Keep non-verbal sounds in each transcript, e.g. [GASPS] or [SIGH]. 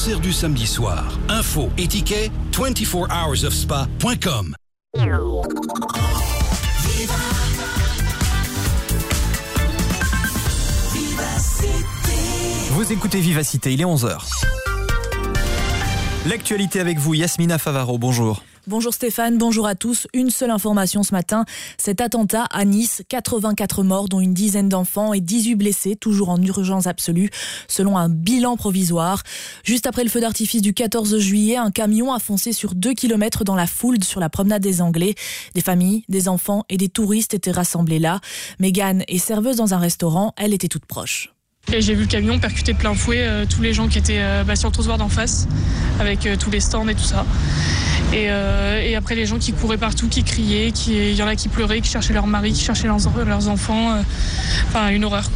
concert du samedi soir. Info et tickets 24hoursofspa.com. Vous écoutez Vivacité, il est 11h. L'actualité avec vous, Yasmina Favaro, bonjour. Bonjour Stéphane, bonjour à tous. Une seule information ce matin, cet attentat à Nice, 84 morts dont une dizaine d'enfants et 18 blessés, toujours en urgence absolue, selon un bilan provisoire. Juste après le feu d'artifice du 14 juillet, un camion a foncé sur 2 km dans la foule sur la promenade des Anglais. Des familles, des enfants et des touristes étaient rassemblés là. Megan est serveuse dans un restaurant, elle était toute proche. J'ai vu le camion percuter plein fouet euh, tous les gens qui étaient euh, bah, sur le trottoir d'en face, avec euh, tous les stands et tout ça. Et, et, après les gens qui couraient partout, qui criaient, il y en a qui pleuraient, qui cherchaient leur mari, qui cherchaient leurs, leurs enfants. Enfin, une horreur.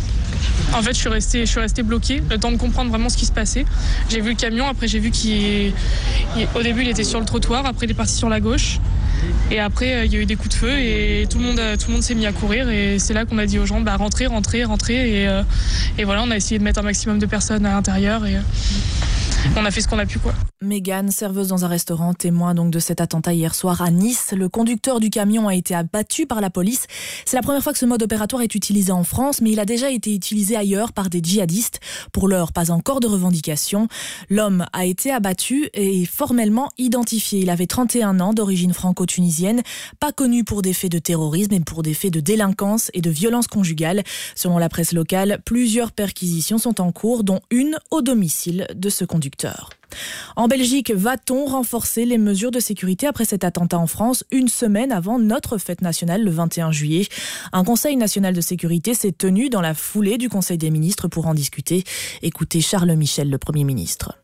En fait, je suis restée, je suis restée bloquée, le temps de comprendre vraiment ce qui se passait. J'ai vu le camion, après j'ai vu qu'au début il était sur le trottoir, après il est parti sur la gauche. Et après, euh, il y a eu des coups de feu et tout le monde, tout le monde s'est mis à courir. Et c'est là qu'on a dit aux gens, bah, rentrez, rentrez, rentrez. Et, euh, et, voilà, on a essayé de mettre un maximum de personnes à l'intérieur. Et, euh, on a fait ce qu'on a pu, quoi. Mégane, serveuse dans un restaurant, témoin donc de cet attentat hier soir à Nice. Le conducteur du camion a été abattu par la police. C'est la première fois que ce mode opératoire est utilisé en France, mais il a déjà été utilisé ailleurs par des djihadistes. Pour l'heure, pas encore de revendication. L'homme a été abattu et formellement identifié. Il avait 31 ans, d'origine franco-tunisienne, pas connu pour des faits de terrorisme, mais pour des faits de délinquance et de violence conjugale. Selon la presse locale, plusieurs perquisitions sont en cours, dont une au domicile de ce conducteur. En Belgique, va-t-on renforcer les mesures de sécurité après cet attentat en France, une semaine avant notre fête nationale le 21 juillet? Un Conseil national de sécurité s'est tenu dans la foulée du Conseil des ministres pour en discuter. Écoutez Charles Michel, le Premier ministre.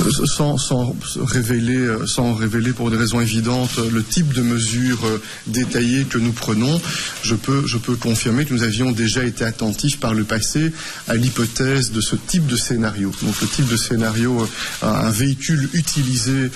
Euh, sans, révéler, euh, sans révéler pour des raisons évidentes le type de mesures euh, détaillées que nous prenons, je peux, je peux confirmer que nous avions déjà été attentifs par le passé à l'hypothèse de ce type de scénario. Donc le type de scénario, un véhicule utilisé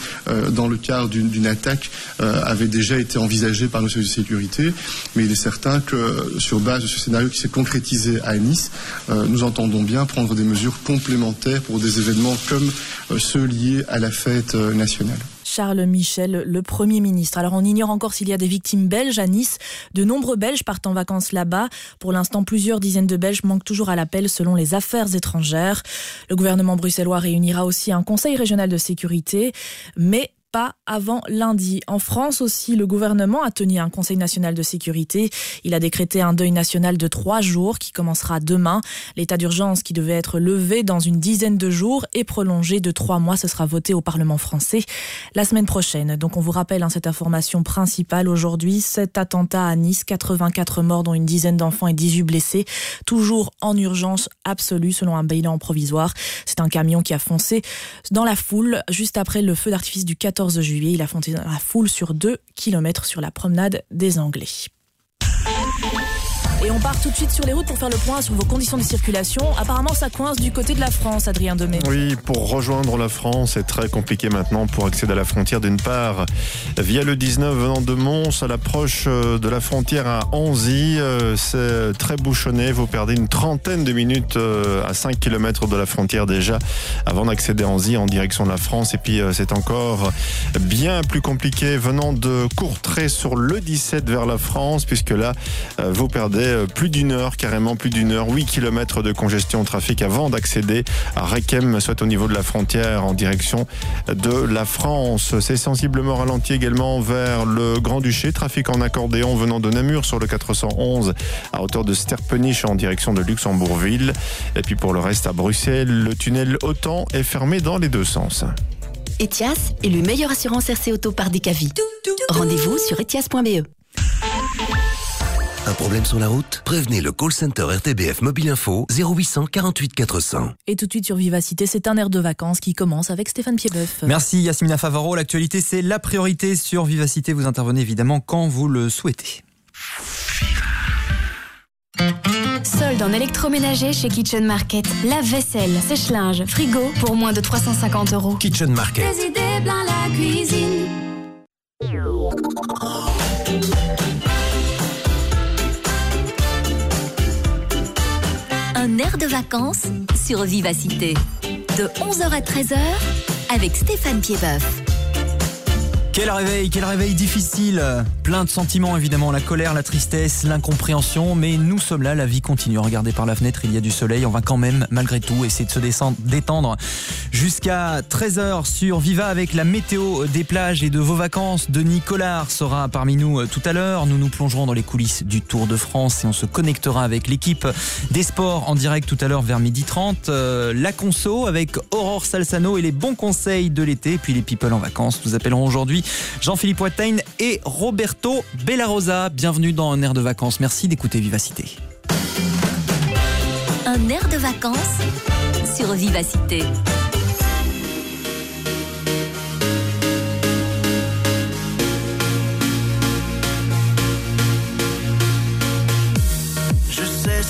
dans le cadre d'une attaque avait déjà été envisagé par nos services de sécurité, mais il est certain que sur base de ce scénario qui s'est concrétisé à Nice, nous entendons bien prendre des mesures complémentaires pour des événements comme ceux liés à la fête euh, nationale. Charles Michel, le Premier ministre. Alors on ignore encore s'il y a des victimes belges à Nice. De nombreux Belges partent en vacances là-bas. Pour l'instant, plusieurs dizaines de Belges manquent toujours à l'appel selon les affaires étrangères. Le gouvernement bruxellois réunira aussi un conseil régional de sécurité. Mais pas avant lundi. En France aussi, le gouvernement a tenu un Conseil national de sécurité. Il a décrété un deuil national de trois jours qui commencera demain. L'état d'urgence qui devait être levé dans une dizaine de jours et prolongé de trois mois, ce sera voté au Parlement français la semaine prochaine. Donc on vous rappelle hein, cette information principale aujourd'hui, cet attentat à Nice, 84 morts dont une dizaine d'enfants et 18 blessés, toujours en urgence absolue selon un bilan provisoire. C'est un camion qui a foncé dans la foule juste après le feu d'artifice du 14 14 juillet. Il a foncé dans la foule sur 2 km sur la promenade des Anglais. Et on part tout de suite sur les routes pour faire le point sur vos conditions de circulation. Apparemment, ça coince du côté de la France, Adrien Demey. Oui, pour rejoindre la France, c'est très compliqué maintenant pour accéder à la frontière. D'une part, via le 19 venant de Mons à l'approche euh, de la frontière à Anzy, euh, c'est très bouchonné. Vous perdez une trentaine de minutes euh, à 5 km de la frontière déjà avant d'accéder à Anzy en direction de la France. Et puis, c'est encore bien plus compliqué venant de Courtrai sur le 17 vers la France, puisque là, vous perdez euh, plus d'une heure, carrément plus d'une heure, 8 km de congestion au trafic avant d'accéder à Requem, soit au niveau de la frontière en direction de la France. C'est sensiblement ralenti également vers le Grand-Duché, trafic en accordéon venant de Namur sur le 411 à hauteur de Sterpenich en direction de Luxembourgville. Et puis pour le reste à Bruxelles, le tunnel Autant est fermé dans les deux sens. Etias est le meilleur assurance RC Auto par Decavi. Rendez-vous sur etias.be. Un problème sur la route? Prévenez le call center RTBF Mobile Info 0800 48 400. Et tout de suite sur Vivacité, c'est un air de vacances qui commence avec Stéphane Piedboeuf. Merci Yasmina Favaro. L'actualité, c'est la priorité sur Vivacité. Vous intervenez évidemment quand vous le souhaitez. Solde en électroménager chez Kitchen Market. La vaisselle, sèche-linge, frigo pour moins de 350 euros. Kitchen Market. Des idées plein la cuisine. Un air de vacances sur Vivacité. de 11h à 13h avec Stéphane Piedboeuf. Quel réveil, quel réveil difficile. Plein de sentiments évidemment, la colère, la tristesse, l'incompréhension, mais nous sommes là, la vie continue. Regardez par la fenêtre, il y a du soleil, on va quand même malgré tout essayer de se détendre jusqu'à 13h sur Viva avec la météo des plages et de vos vacances. Denis Collard sera parmi nous euh, tout à l'heure. Nous nous plongerons dans les coulisses du Tour de France et on se connectera avec l'équipe des sports en direct tout à l'heure vers midi 30. Euh, la conso avec Aurore Salsano et les bons conseils de l'été, puis les people en vacances. Nous appellerons aujourd'hui Jean-Philippe Watain et Roberto Bellarosa. Bienvenue dans un air de vacances. Merci d'écouter Vivacité. Un air de vacances sur Vivacité.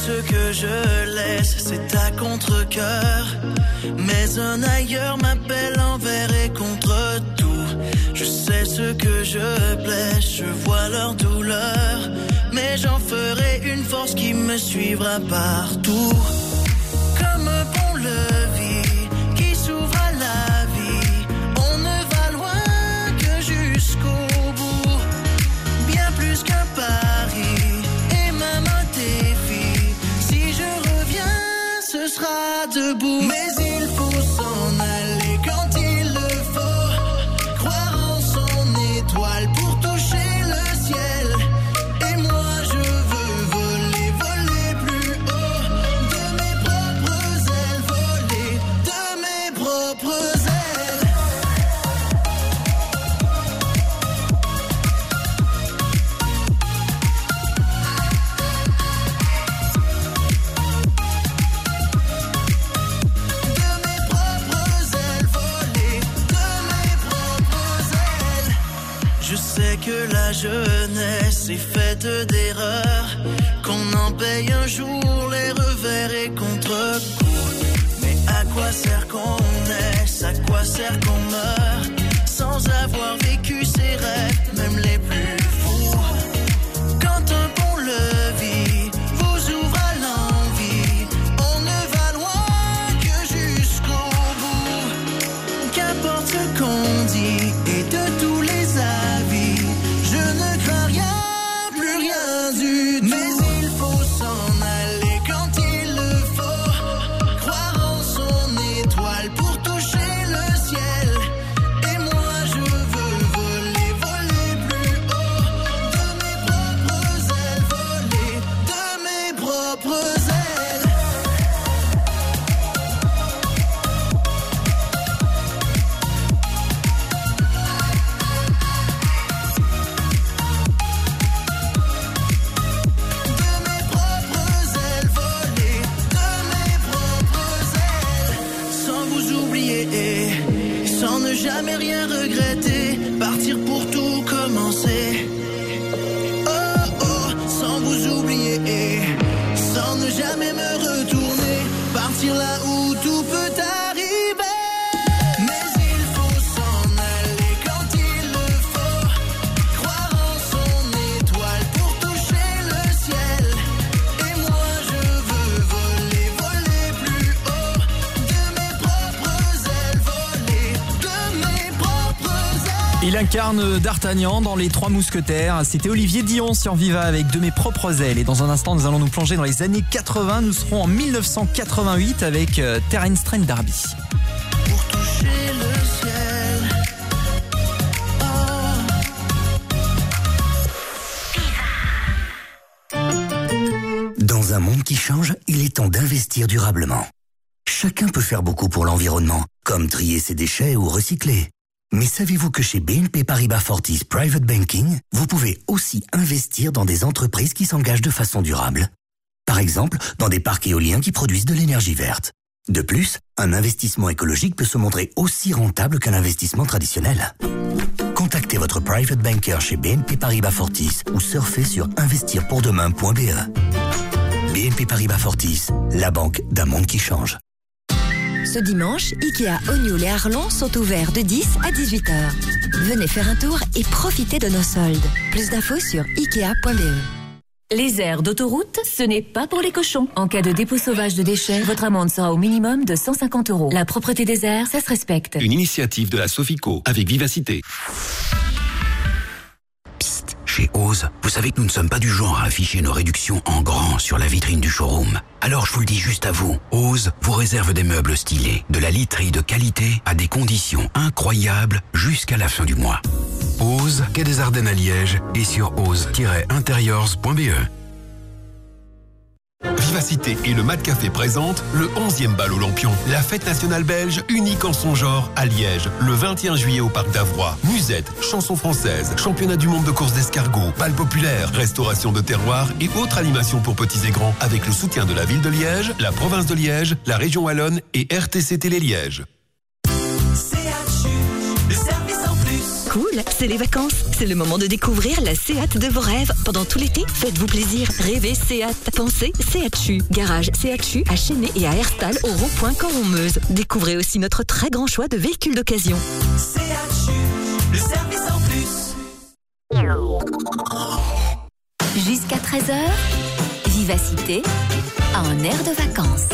Ce que je laisse, c'est à contre-coeur. Mais un ailleurs m'appelle envers et contre tout. Je sais ce que je blesse, je vois leur douleur. Mais j'en ferai une force qui me suivra partout. Comme un pont-levis qui s'ouvre à la vie. On ne va loin que jusqu'au bout. Bien plus qu'un pari ce sera debout. Mais jeunesse est faite d'erreurs, qu'on en paye un jour les revers et contre-coups. Mais à quoi sert qu'on naisse, à quoi sert qu'on meurt, sans avoir vécu ses rêves, même les plus fous. Quand un pont-levis D'Artagnan dans Les Trois Mousquetaires. C'était Olivier Dion sur Viva avec De mes propres ailes. Et dans un instant, nous allons nous plonger dans les années 80. Nous serons en 1988 avec euh, Terence Trent D'Arby. Pour toucher le ciel. Dans un monde qui change, il est temps d'investir durablement. Chacun peut faire beaucoup pour l'environnement, comme trier ses déchets ou recycler. Mais savez-vous que chez BNP Paribas Fortis Private Banking, vous pouvez aussi investir dans des entreprises qui s'engagent de façon durable? Par exemple, dans des parcs éoliens qui produisent de l'énergie verte. De plus, un investissement écologique peut se montrer aussi rentable qu'un investissement traditionnel. Contactez votre private banker chez BNP Paribas Fortis ou surfez sur investirpourdemain.be. BNP Paribas Fortis, la banque d'un monde qui change. Ce dimanche, Ikea Ognoul et Arlon sont ouverts de 10 à 18h. Venez faire un tour et profitez de nos soldes. Plus d'infos sur ikea.be. Les aires d'autoroute, ce n'est pas pour les cochons. En cas de dépôt sauvage de déchets, votre amende sera au minimum de 150 euros. La propreté des airs, ça se respecte. Une initiative de la Sofico avec vivacité. Chez Ose, vous savez que nous ne sommes pas du genre à afficher nos réductions en grand sur la vitrine du showroom. Alors je vous le dis juste à vous, Ose vous réserve des meubles stylés, de la literie de qualité à des conditions incroyables jusqu'à la fin du mois. Ose, quai des Ardennes à Liège et sur ose-interiors.be. Vivacité et le Mat Café présentent le 11e bal Olympion, la fête nationale belge unique en son genre à Liège, le 21 juillet au parc d'Avroy. Musette, chansons françaises, championnat du monde de course d'escargot, bal populaire, restauration de terroir et autres animations pour petits et grands avec le soutien de la ville de Liège, la province de Liège, la région wallonne et RTC Télé Liège. Cool, c'est les vacances. C'est le moment de découvrir la Seat de vos rêves. Pendant tout l'été, faites-vous plaisir. Rêvez Seat. Pensez Seat Garage Seat à Chénet et à Herstal au rond-point Caron-Meuse. Découvrez aussi notre très grand choix de véhicules d'occasion. le service en plus. Jusqu'à 13h, Vivacité, un air de vacances.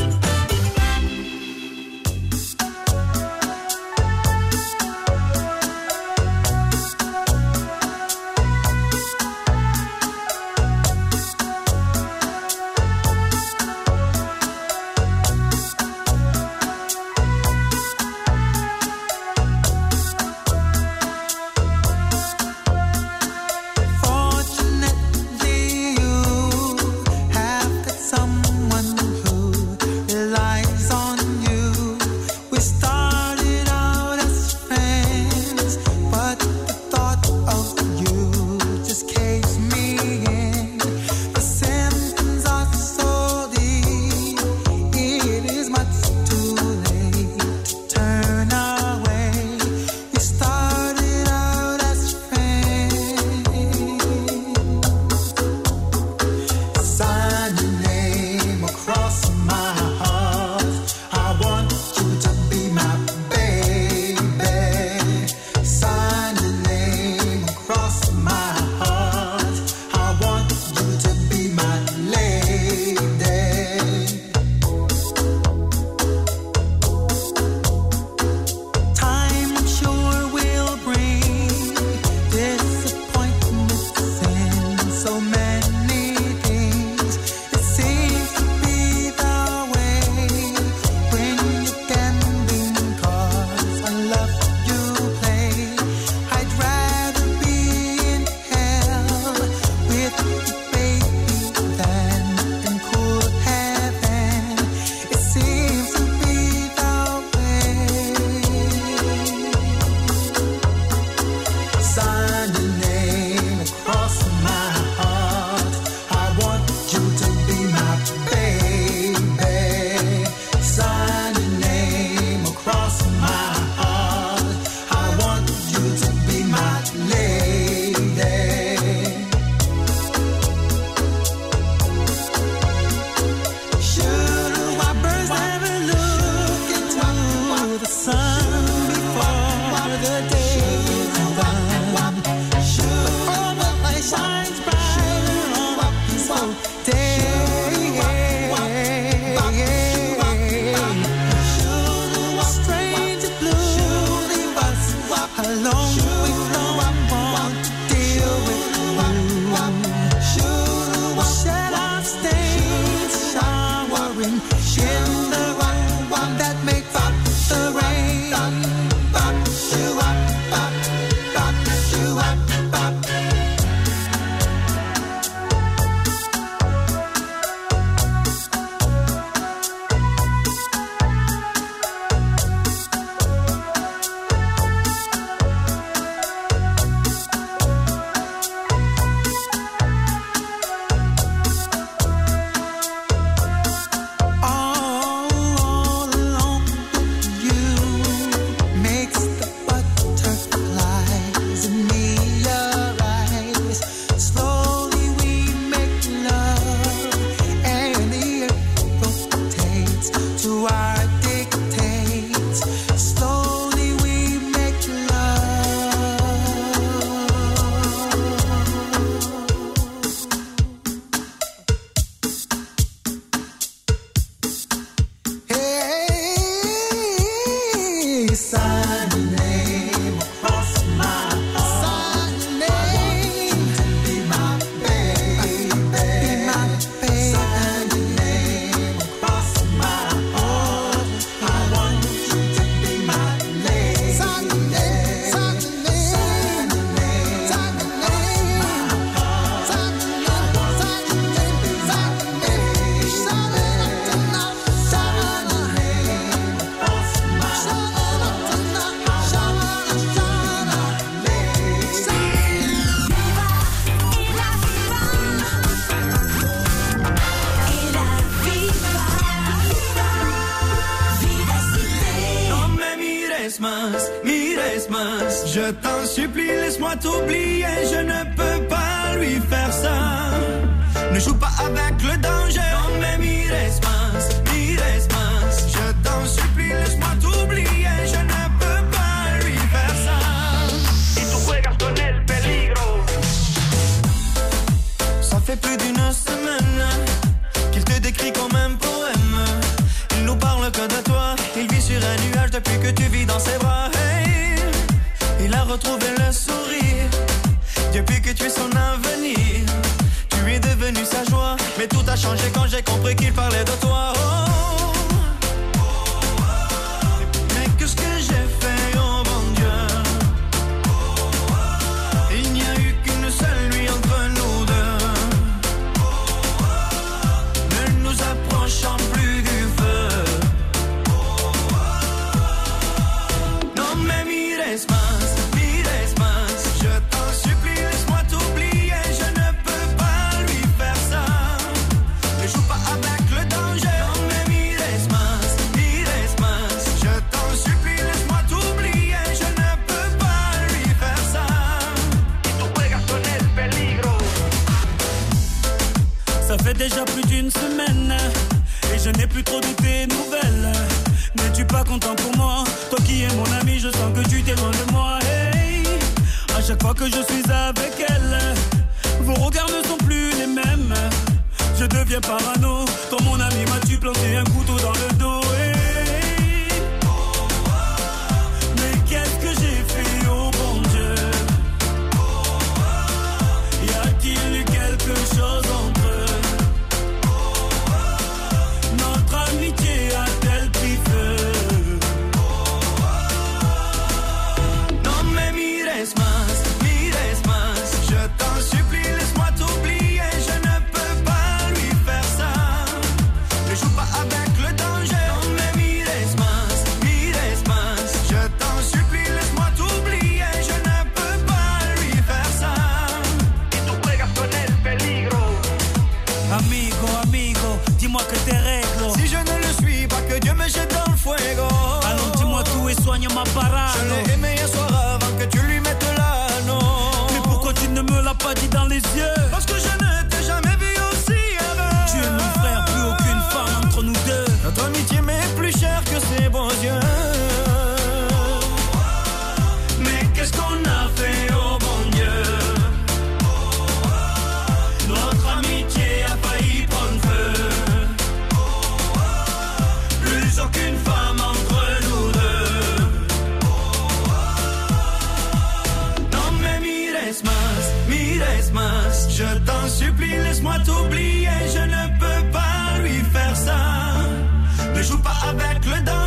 Ne joue pas avec le dame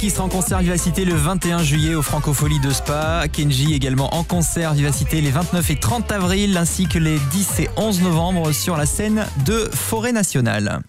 Qui sera en concert Vivacité le 21 juillet au Francofolie de Spa. Kenji également en concert Vivacité les 29 et 30 avril ainsi que les 10 et 11 novembre sur la scène de Forêt Nationale.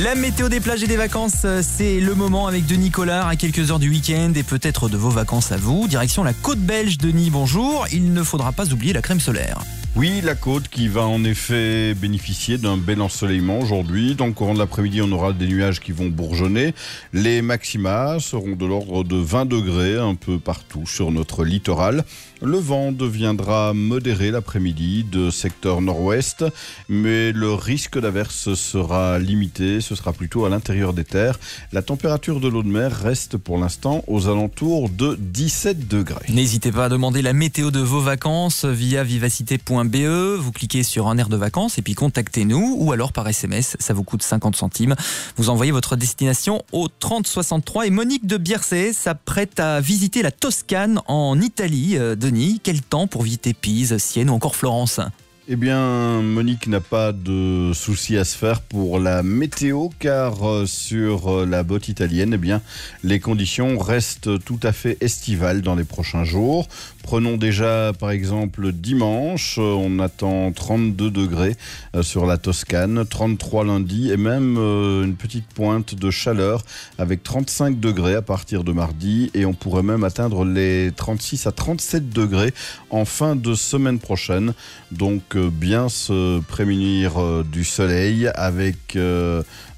La météo des plages et des vacances, c'est le moment avec Denis Collard à quelques heures du week-end et peut-être de vos vacances à vous. Direction la côte belge, Denis, bonjour. Il ne faudra pas oublier la crème solaire. Oui, la côte qui va en effet bénéficier d'un bel ensoleillement aujourd'hui. Dans le courant de l'après-midi, on aura des nuages qui vont bourgeonner. Les maxima seront de l'ordre de 20 degrés un peu partout sur notre littoral. Le vent deviendra modéré l'après-midi de secteur nord-ouest, mais le risque d'averse sera limité. Ce sera plutôt à l'intérieur des terres. La température de l'eau de mer reste pour l'instant aux alentours de 17 degrés. N'hésitez pas à demander la météo de vos vacances via vivacité.be. Vous cliquez sur un air de vacances et puis contactez-nous ou alors par SMS. Ça vous coûte 50 centimes. Vous envoyez votre destination au 3063 et Monique de Biercé s'apprête à visiter la Toscane en Italie. Euh, Quel temps pour visiter Pise, Sienne ou encore Florence? Eh bien, Monique n'a pas de souci à se faire pour la météo, car euh, sur euh, la botte italienne, eh bien, les conditions restent tout à fait estivales dans les prochains jours. Prenons déjà, par exemple, dimanche, euh, on attend 32 degrés euh, sur la Toscane, 33 lundi, et même euh, une petite pointe de chaleur avec 35 degrés à partir de mardi, et on pourrait même atteindre les 36 à 37 degrés en fin de semaine prochaine. Donc, bien se prémunir du soleil avec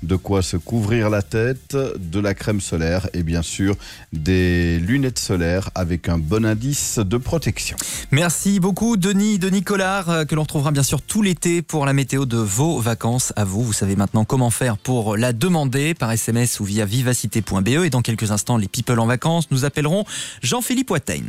de quoi se couvrir la tête, de la crème solaire et bien sûr des lunettes solaires avec un bon indice de protection. Merci beaucoup Denis, Denis Collard, euh, que l'on retrouvera bien sûr tout l'été pour la météo de vos vacances à vous. Vous savez maintenant comment faire pour la demander par SMS ou via vivacité.be et dans quelques instants les people en vacances, nous appellerons Jean-Philippe Watain.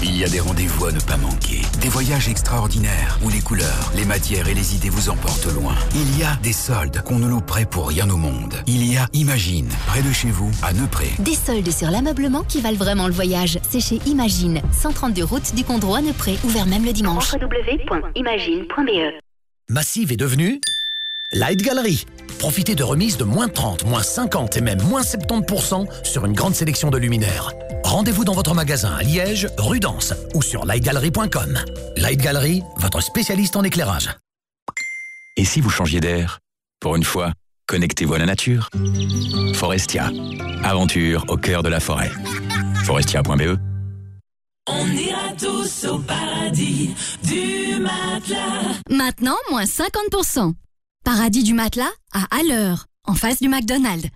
Il y a des rendez-vous à ne pas manquer, des voyages extraordinaires où les couleurs, les matières et les idées vous emportent loin. Il y a des soldes qu'on ne louperait pour rien au monde. Il y a Imagine, près de chez vous, à Neupré. Des soldes sur l'ameublement qui valent vraiment le voyage. C'est chez Imagine, 132 route du Condro à Neupré, ouvert même le dimanche. www.imagine.be Massive est devenue Light Gallery. Profitez de remises de moins 30, moins 50 et même moins 70% sur une grande sélection de luminaires. Rendez-vous dans votre magasin à Liège, Rudence ou sur lightgallery.com. Light Gallery, votre spécialiste en éclairage. Et si vous changiez d'air? Pour une fois, connectez-vous à la nature. Forestia. Aventure au cœur de la forêt. Forestia.be On ira tous au paradis du matelas. Maintenant, moins 50%. Paradis du matelas à Alleur, en face du McDonald's.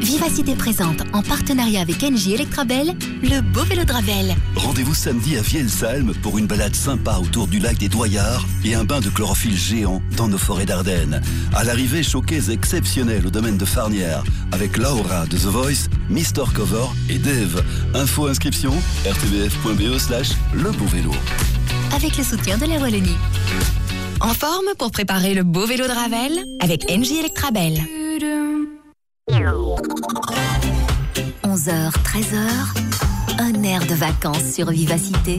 Vivacité présente, en partenariat avec NJ Electrabel, le beau vélo de Ravel. Rendez-vous samedi à Vielsalm pour une balade sympa autour du lac des Doyards et un bain de chlorophylle géant dans nos forêts d'Ardennes. À l'arrivée, showcase exceptionnel au domaine de Farnière avec Laura de The Voice, Mister Cover et Dave. Info inscription rtbf.be slash le beau vélo. Avec le soutien de la Wallonie. En forme pour préparer le beau vélo de Ravel avec NJ Electrabel. 11h, 13h, un air de vacances sur Vivacité.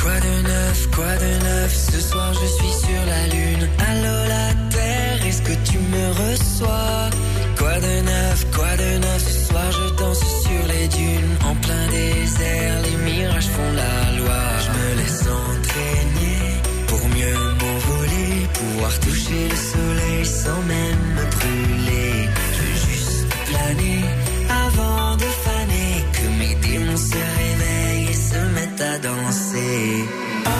Quoi de neuf, quoi de neuf, ce soir je suis sur la lune. Allô la est-ce que tu me reçois? Quoi de neuf, quoi de neuf, ce soir je danse sur les dunes. En plein désert, les mirages font la loi. Je me laisse entraîner pour mieux m'envoler, pouvoir toucher le soleil sans même me brûler. Je veux juste planer avant de faner, que mes démons se réveillent et se mettent à danser. Oh,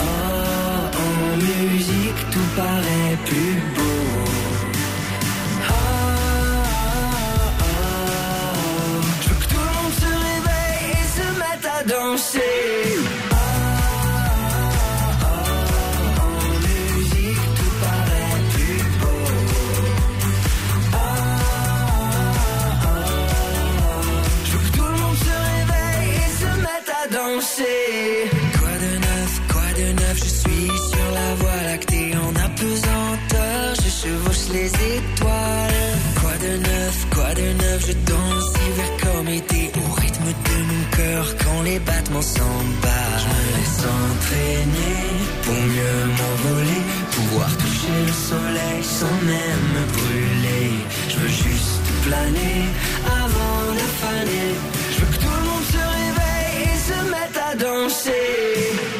oh, oh, en musique tout paraît plus Les battements s'emballent. Je me laisse entraîner pour mieux m'envoler, pouvoir toucher le soleil sans même me brûler. Je veux juste planer avant de faner. Je veux que tout le monde se réveille et se mette à danser.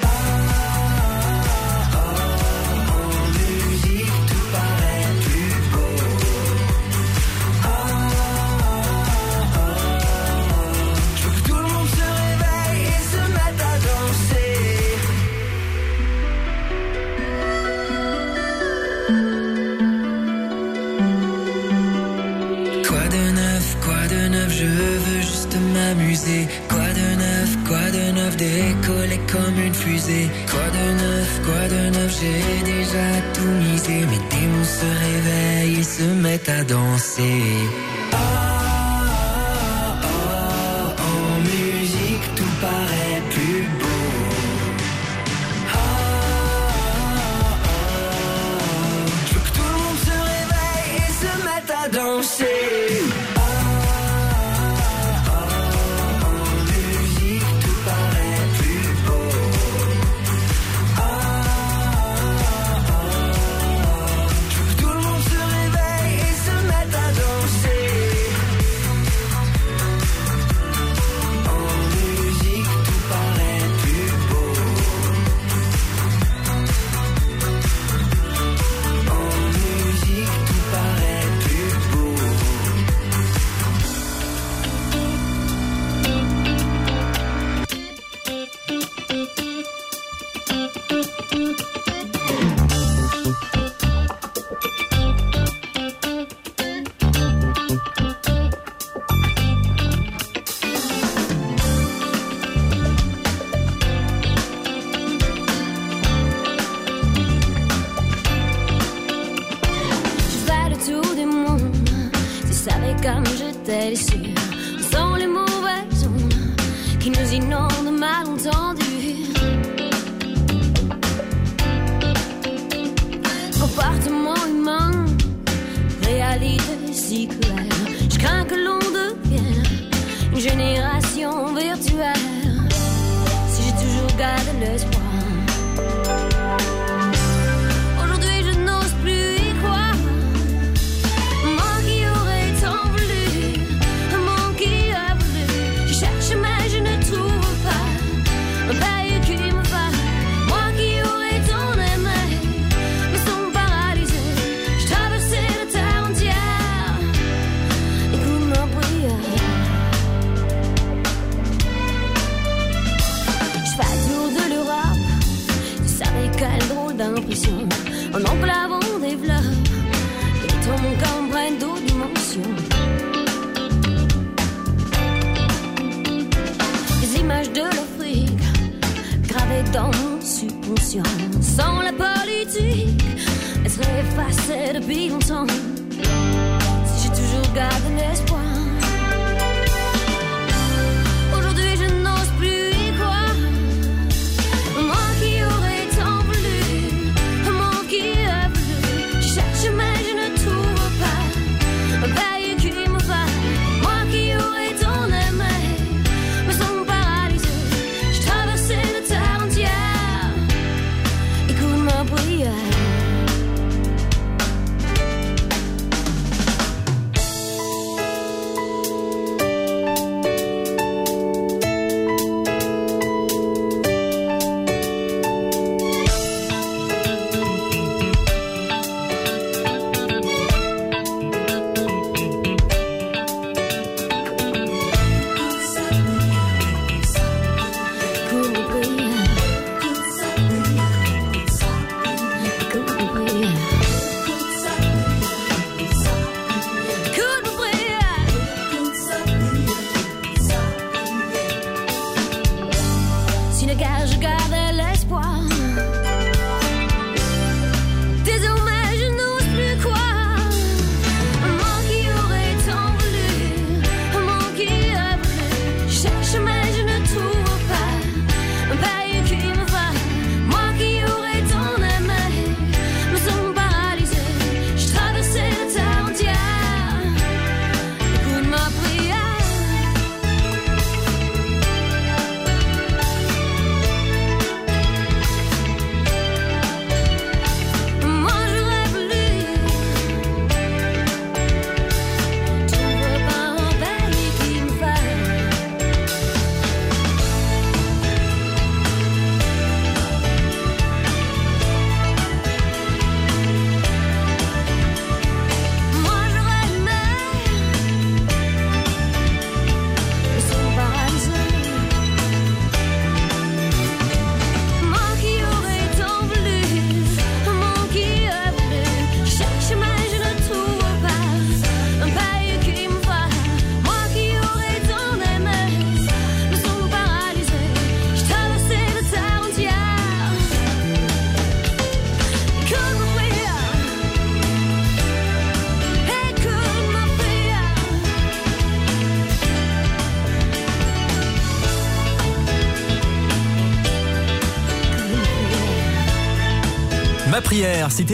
Quoi de neuf, quoi de neuf, j'ai déjà tout misé. Mes démons se réveillent et se mettent à danser.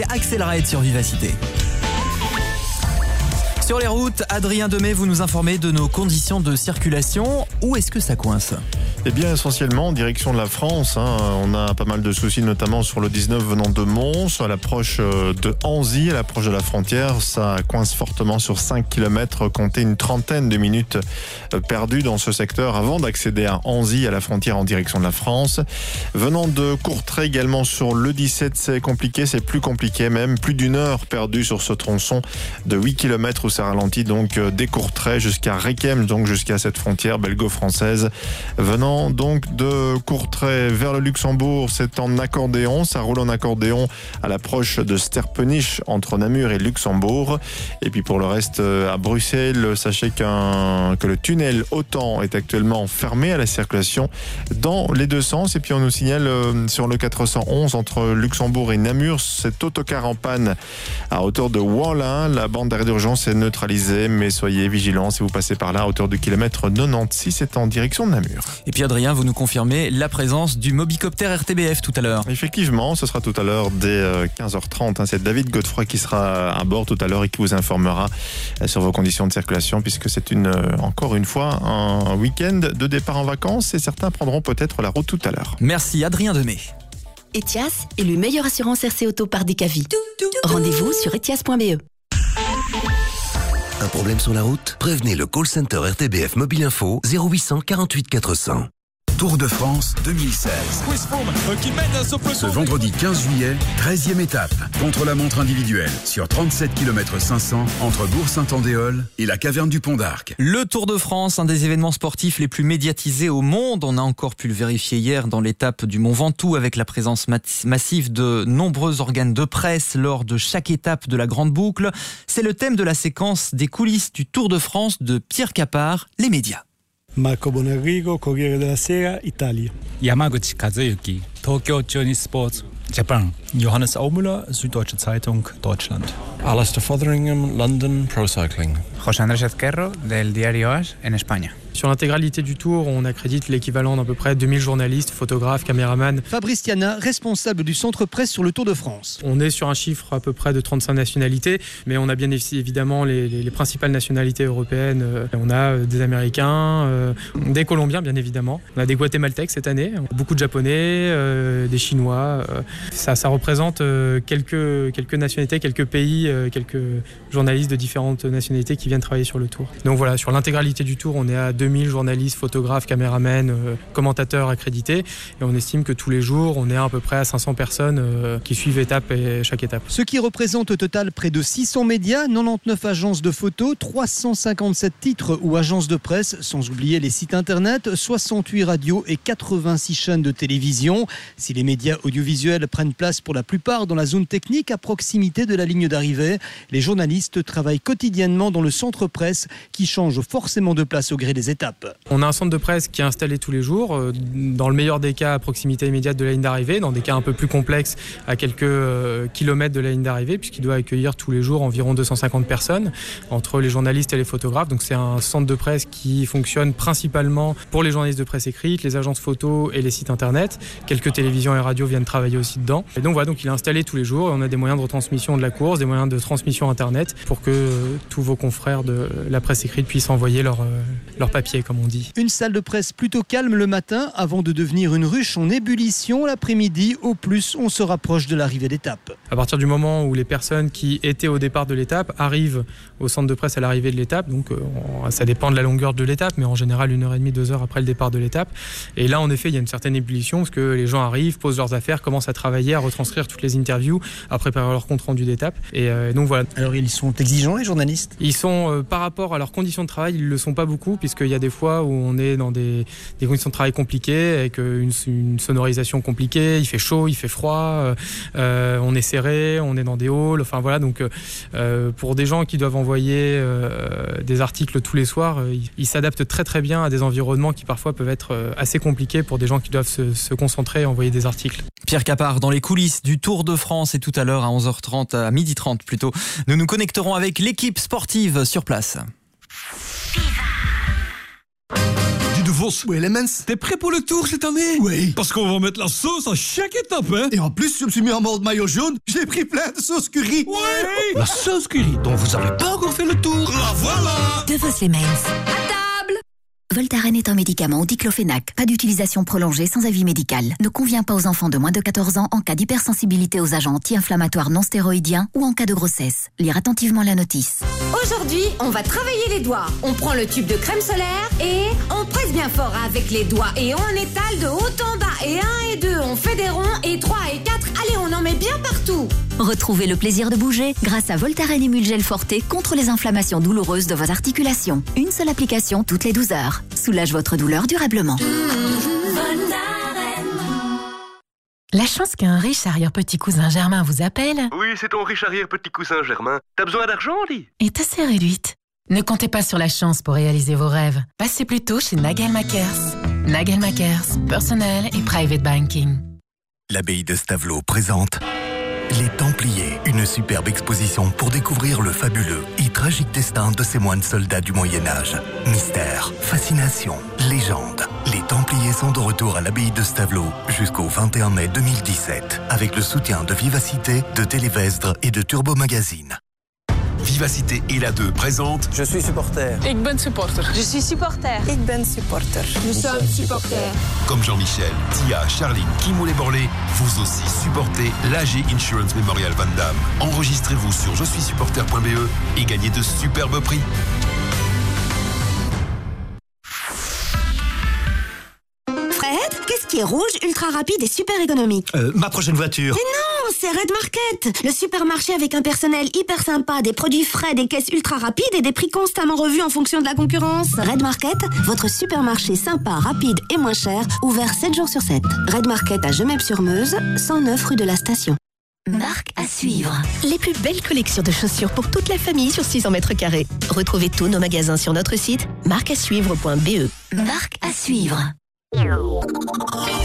Accelerate sur Vivacité. Sur les routes, Adrien Demey, vous nous informez de nos conditions de circulation. Où est-ce que ça coince? Eh bien, essentiellement, en direction de la France. hein. On a pas mal de soucis, notamment sur le 19 venant de Mons, à l'approche euh, de Anzy, à l'approche de la frontière. Ça coince fortement sur 5 km, comptez une trentaine de minutes euh, perdues dans ce secteur avant d'accéder à Anzy, à la frontière en direction de la France. Venant de Courtrai également sur le 17, c'est compliqué, c'est plus compliqué même. Plus d'une heure perdue sur ce tronçon de 8 km où ça ralentit donc euh, des Courtrai jusqu'à Requem, donc jusqu'à cette frontière belgo-française. Venant donc de Courtrai vers le Luxembourg, c'est en accordéon, ça roule en accordéon à l'approche de Sterpenich entre Namur et Luxembourg. Et puis pour le reste, euh, à Bruxelles, sachez qu'un que le tunnel Autant est actuellement fermé à la circulation dans les deux sens. Et puis on nous signale euh, sur le 411 entre Luxembourg et Namur, cet autocar en panne à hauteur de Wallin. La bande d'arrêt d'urgence est neutralisée, mais soyez vigilants si vous passez par là à hauteur du kilomètre 96, c'est en direction de Namur. Et puis Adrien, vous nous confirmez la présence du Mobicoptère RTBF tout à l'heure. Effectivement, ce sera tout à l'heure dès euh, 15h30. hein. C'est David Godefroy qui sera à bord tout à l'heure et qui vous informera euh, sur vos conditions de circulation puisque c'est une, euh, encore une fois un week-end de départ en vacances et certains prendront peut-être la route tout à l'heure. Merci Adrien Demey. Etias, élu meilleure assurance RC Auto par Decavi. Rendez-vous sur etias.be. Un problème sur la route? Prévenez le call center RTBF Mobile Info 0800 48 400. Tour de France 2016. Ce vendredi 15 juillet, 13e étape, contre-la-montre individuelle, sur 37 km 500, entre Bourg-Saint-Andéol et la caverne du Pont d'Arc. Le Tour de France, un des événements sportifs les plus médiatisés au monde. On a encore pu le vérifier hier dans l'étape du Mont Ventoux avec la présence massive de nombreux organes de presse lors de chaque étape de la Grande Boucle. C'est le thème de la séquence des coulisses du Tour de France de Pierre Capard, les médias. Marco Bonenrico, Corriere della Sera, Italia. Yamaguchi Kazuyuki, Tokyo Journey Sports, Japan. Johannes Aumüller, Süddeutsche Zeitung, Deutschland. Alistair Fotheringham, London Pro Cycling. José Andrés Ezquerro, del diario AS, en España. Sur l'intégralité du tour, on accrédite l'équivalent d'à peu près 2000 journalistes, photographes, caméramans. Fabrice Tiana, responsable du centre presse sur le Tour de France. On est sur un chiffre à peu près de 35 nationalités, mais on a bien évidemment les, les- les principales nationalités européennes. Euh, On a euh, des Américains, euh, des Colombiens bien évidemment. On a des Guatémaltèques cette année, beaucoup de Japonais, euh, des Chinois. euh. Ça, ça représente quelques, quelques nationalités, quelques pays, quelques journalistes de différentes nationalités qui viennent travailler sur le tour. Donc voilà, sur l'intégralité du tour, on est à 2000 journalistes, photographes, caméramens, euh, commentateurs accrédités. Et on estime que tous les jours, on est à peu près à 500 personnes euh, qui suivent étape et chaque étape. Ce qui représente au total près de 600 médias, 99 agences de photos, 357 titres ou agences de presse, sans oublier les sites internet, 68 radios et 86 chaînes de télévision. Si les médias audiovisuels prennent place pour la plupart dans la zone technique à proximité de la ligne d'arrivée, les journalistes travaillent quotidiennement dans le centre presse qui change forcément de place au gré des étapes. On a un centre de presse qui est installé tous les jours, euh, dans le meilleur des cas à proximité immédiate de la ligne d'arrivée, dans des cas un peu plus complexes à quelques euh, kilomètres de la ligne d'arrivée, puisqu'il doit accueillir tous les jours environ 250 personnes, entre les journalistes et les photographes. Donc c'est un centre de presse qui fonctionne principalement pour les journalistes de presse écrite, les agences photo et les sites internet. Quelques télévisions et radios viennent travailler aussi dedans. Et donc voilà, donc il est installé tous les jours et on a des moyens de retransmission de la course, des moyens de transmission internet pour que euh, tous vos confrères de la presse écrite puissent envoyer leur, leur papier, comme on dit. Une salle de presse plutôt calme le matin avant de devenir une ruche en ébullition l'après-midi. Au plus, on se rapproche de l'arrivée d'étape. À partir du moment où les personnes qui étaient au départ de l'étape arrivent au centre de presse à l'arrivée de l'étape, donc euh, on- ça dépend de la longueur de l'étape, mais en général une heure et demie, deux heures après le départ de l'étape. Et là, en effet, il y a une certaine ébullition parce que les gens arrivent, posent leurs affaires, commencent à travailler, à retranscrire toutes les interviews, à préparer leur compte rendu d'étape. Et euh, donc voilà. Alors ils sont exigeants les journalistes? Ils sont euh, par rapport à leurs conditions de travail, ils le sont pas beaucoup puisqu'il y a des fois où on est dans des, des conditions de travail compliquées avec une, une sonorisation compliquée, il fait chaud, il fait froid, euh, euh, on est serré, on est dans des halls, enfin voilà donc euh, pour des gens qui doivent envoyer euh, des articles tous les soirs, euh, ils s'adaptent très très bien à des environnements qui parfois peuvent être assez compliqués pour des gens qui doivent se, se concentrer et envoyer des articles. Pierre Capard dans les coulisses du Tour de France et tout à l'heure à 11h30, à 12h30 plutôt, nous nous connecterons avec l'équipe sportive sur place. Du Vos. Oui, les mens. T'es prêt pour le tour cette année? Oui. Parce qu'on va mettre la sauce à chaque étape, hein? Et en plus, je me suis mis en mode maillot jaune, j'ai pris plein de sauce curry. Ouais La sauce curry dont vous avez pas encore fait le tour. La voilà De Vos les Mens. Voltaren est un médicament au diclofénac. Pas d'utilisation prolongée sans avis médical. Ne convient pas aux enfants de moins de 14 ans en cas d'hypersensibilité aux agents anti-inflammatoires non stéroïdiens ou en cas de grossesse. Lire attentivement la notice. Aujourd'hui, on va travailler les doigts. On prend le tube de crème solaire et on presse bien fort avec les doigts et on étale de haut en bas. Et 1 et 2, on fait des ronds et 3 et 4, allez, on en met bien partout. Retrouvez le plaisir de bouger grâce à Voltaren Emulgel Forte contre les inflammations douloureuses de vos articulations. Une seule application toutes les 12 heures. Soulage votre douleur durablement. La chance qu'un riche arrière-petit cousin Germain vous appelle Oui, c'est ton riche arrière petit cousin Germain. T'as besoin d'argent, dit est assez réduite. Ne comptez pas sur la chance pour réaliser vos rêves. Passez plutôt chez Nagel Makers. Nagel Makers, personnel et private banking. L'abbaye de Stavelot présente Les Templiers, une superbe exposition pour découvrir le fabuleux et tragique destin de ces moines soldats du Moyen Âge. Mystère, fascination, légende. Les Templiers sont de retour à l'abbaye de Stavelot jusqu'au 21 mai 2017 avec le soutien de Vivacité, de Télévestre et de Turbo Magazine. Vivacité et la 2 présente Je suis supporter. Ik ben supporter. Je suis supporter. Ik ben supporter. Nous sommes supporters. Comme Jean-Michel, Tia, Charline, Kim et Borlé, vous aussi supportez l'AG Insurance Memorial Van Damme. Enregistrez-vous sur je suis supporter.be et gagnez de superbes prix. Qui est rouge, ultra rapide et super économique Euh, ma prochaine voiture. Mais non, c'est Red Market, le supermarché avec un personnel hyper sympa, des produits frais, des caisses ultra rapides et des prix constamment revus en fonction de la concurrence. Red Market, votre supermarché sympa, rapide et moins cher, ouvert 7 jours sur 7. Red Market à Gemep-sur-Meuse, 109 rue de la Station. Marque à suivre. Les plus belles collections de chaussures pour toute la famille sur 600 mètres carrés. Retrouvez tous nos magasins sur notre site marqueasuivre.be. Marque à suivre. Yeah.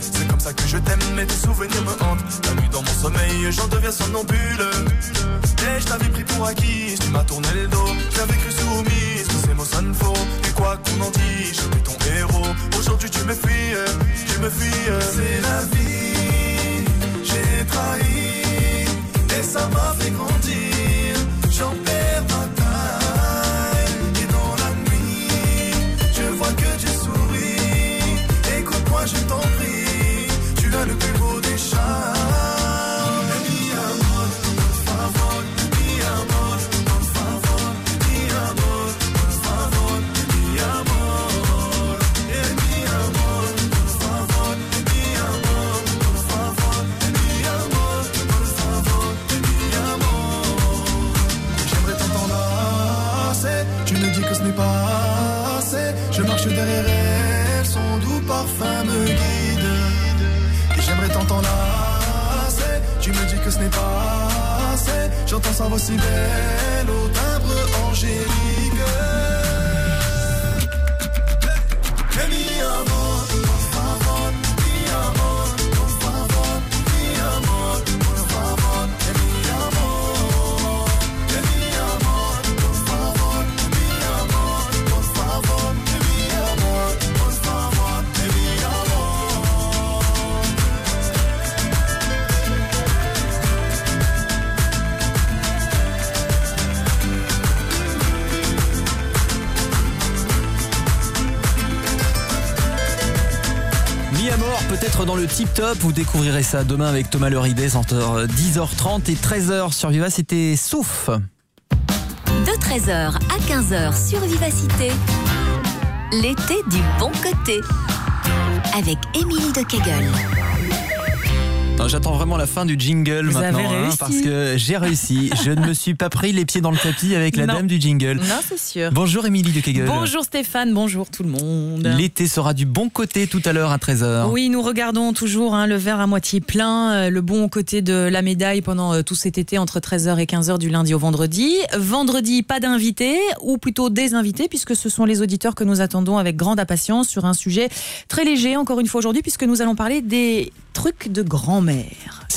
C'est comme ça que je t'aime, mais tes souvenirs me hantent. La nuit dans mon sommeil, j'en deviens somnambule. Et je t'avais pris pour acquis, tu m'as tourné le dos. J'avais cru soumise, tous ces mots sonnent faux. Et quoi qu'on en dise, je suis ton héros. Aujourd'hui, tu me fuis, tu me fuis. C'est la vie, j'ai trahi. Et ça m'a fait grandir. só você vê. Le tip top. Vous découvrirez ça demain avec Thomas Lerides entre 10h30 et 13h sur Viva. Souf. De 13h à 15h sur Vivacité, l'été du bon côté. Avec Émilie de Kegel. J'attends vraiment la fin du jingle Vous maintenant, avez hein, parce que j'ai réussi. Je ne me suis pas pris les pieds dans le tapis avec la Non. dame du jingle. Non, c'est sûr. Bonjour Émilie de Kegel. Bonjour Stéphane, bonjour tout le monde. L'été sera du bon côté tout à l'heure à 13h. Oui, nous regardons toujours hein, le verre à moitié plein, euh, le bon côté de la médaille pendant euh, tout cet été entre 13h et 15h du lundi au vendredi. Vendredi, pas d'invités, ou plutôt des invités, puisque ce sont les auditeurs que nous attendons avec grande impatience sur un sujet très léger, encore une fois aujourd'hui, puisque nous allons parler des trucs de grand-mère.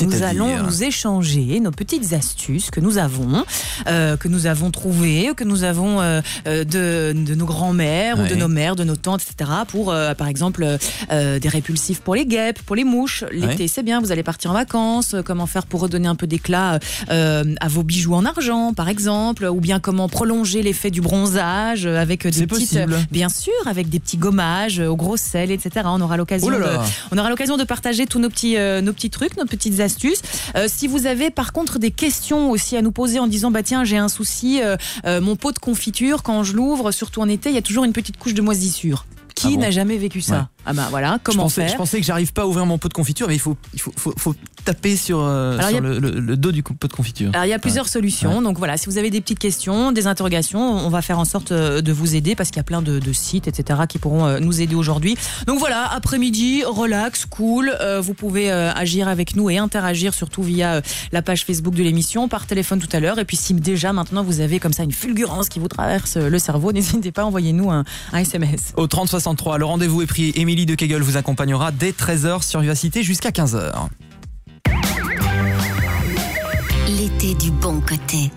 Nous allons nous échanger nos petites astuces que nous avons, euh, que nous avons trouvées, que nous avons euh, euh, de, de nos grands-mères ou de nos mères, de nos tantes, etc. Pour, euh, par exemple, des répulsifs pour les guêpes, pour les mouches. L'été, Ouais. c'est bien, vous allez partir en vacances. Comment faire pour redonner un peu d'éclat à vos bijoux en argent, par exemple, ou bien comment prolonger l'effet du bronzage avec des petites, possible. bien sûr, avec des petits gommages au gros sel, etc. On aura l'occasion Oh de, là. on aura l'occasion de partager tous nos petits, nos petits trucs, nos petites astuces. Euh, si vous avez par contre des questions aussi à nous poser en disant bah tiens j'ai un souci, euh, euh, mon pot de confiture quand je l'ouvre, surtout en été, il y a toujours une petite couche de moisissure. Qui Ah bon n'a jamais vécu ça Ouais. Ah bah voilà, je comment pensais, faire je pensais que j'arrive pas à ouvrir mon pot de confiture, mais il faut, il faut, faut, faut taper sur, euh, sur a- le, le- le dos du pot de confiture. Alors il y a plusieurs Ouais. solutions. Ouais. Donc voilà, si vous avez des petites questions, des interrogations, on va faire en sorte euh, de vous aider parce qu'il y a plein de, de sites, etc. qui pourront euh, nous aider aujourd'hui. Donc voilà, après-midi, relax, cool. euh, vous pouvez euh, agir avec nous et interagir surtout via la page Facebook de l'émission, par téléphone tout à l'heure. Et puis si déjà maintenant vous avez comme ça une fulgurance qui vous traverse le cerveau, [LAUGHS] n'hésitez pas, envoyez-nous un, un SMS. Au 3063, le rendez-vous est pris. Émilie de Kegel vous accompagnera dès 13h sur Vivacité jusqu'à 15h. L'été du bon côté.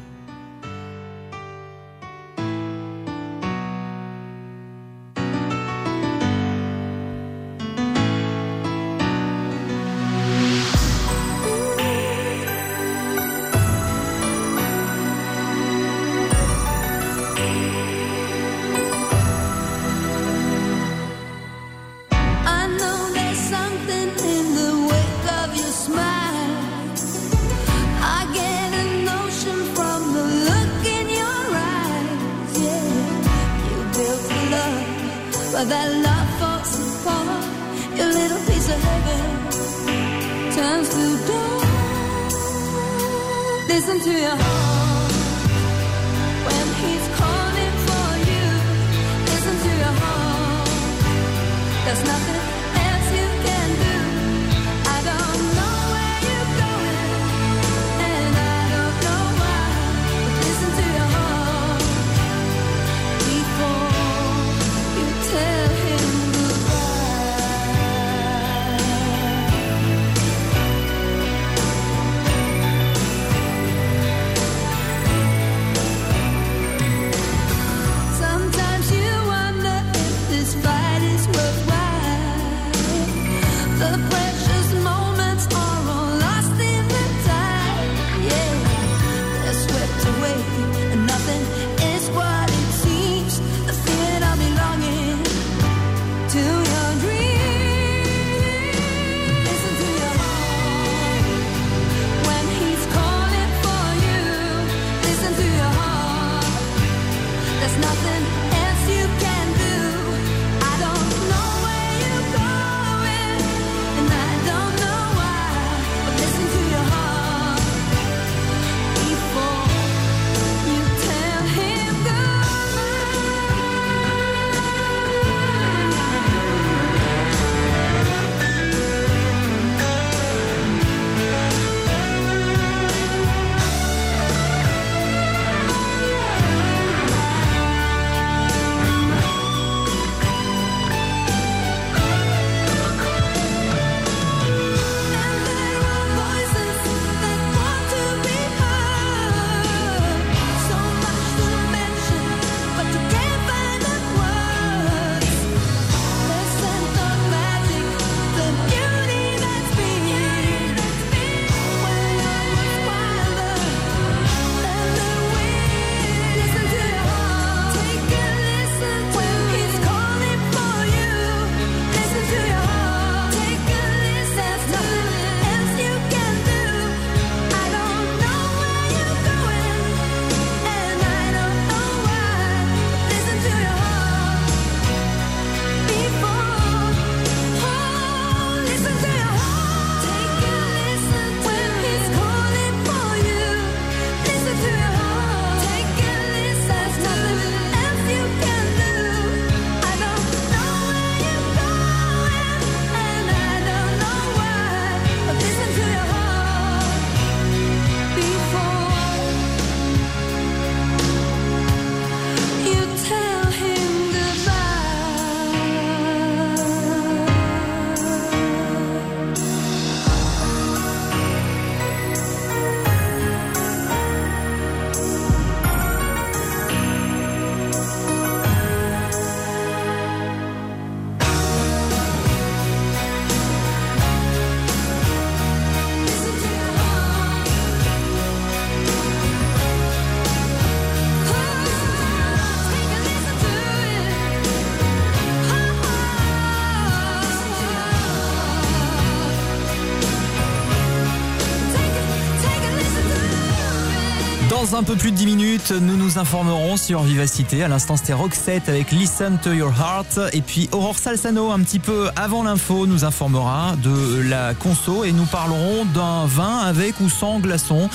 Un peu plus de 10 minutes, nous nous informerons sur Vivacité. À l'instant, c'était Roxette avec Listen to Your Heart. Et puis Aurore Salsano, un petit peu avant l'info, nous informera de la conso et nous parlerons d'un vin avec ou sans glaçons.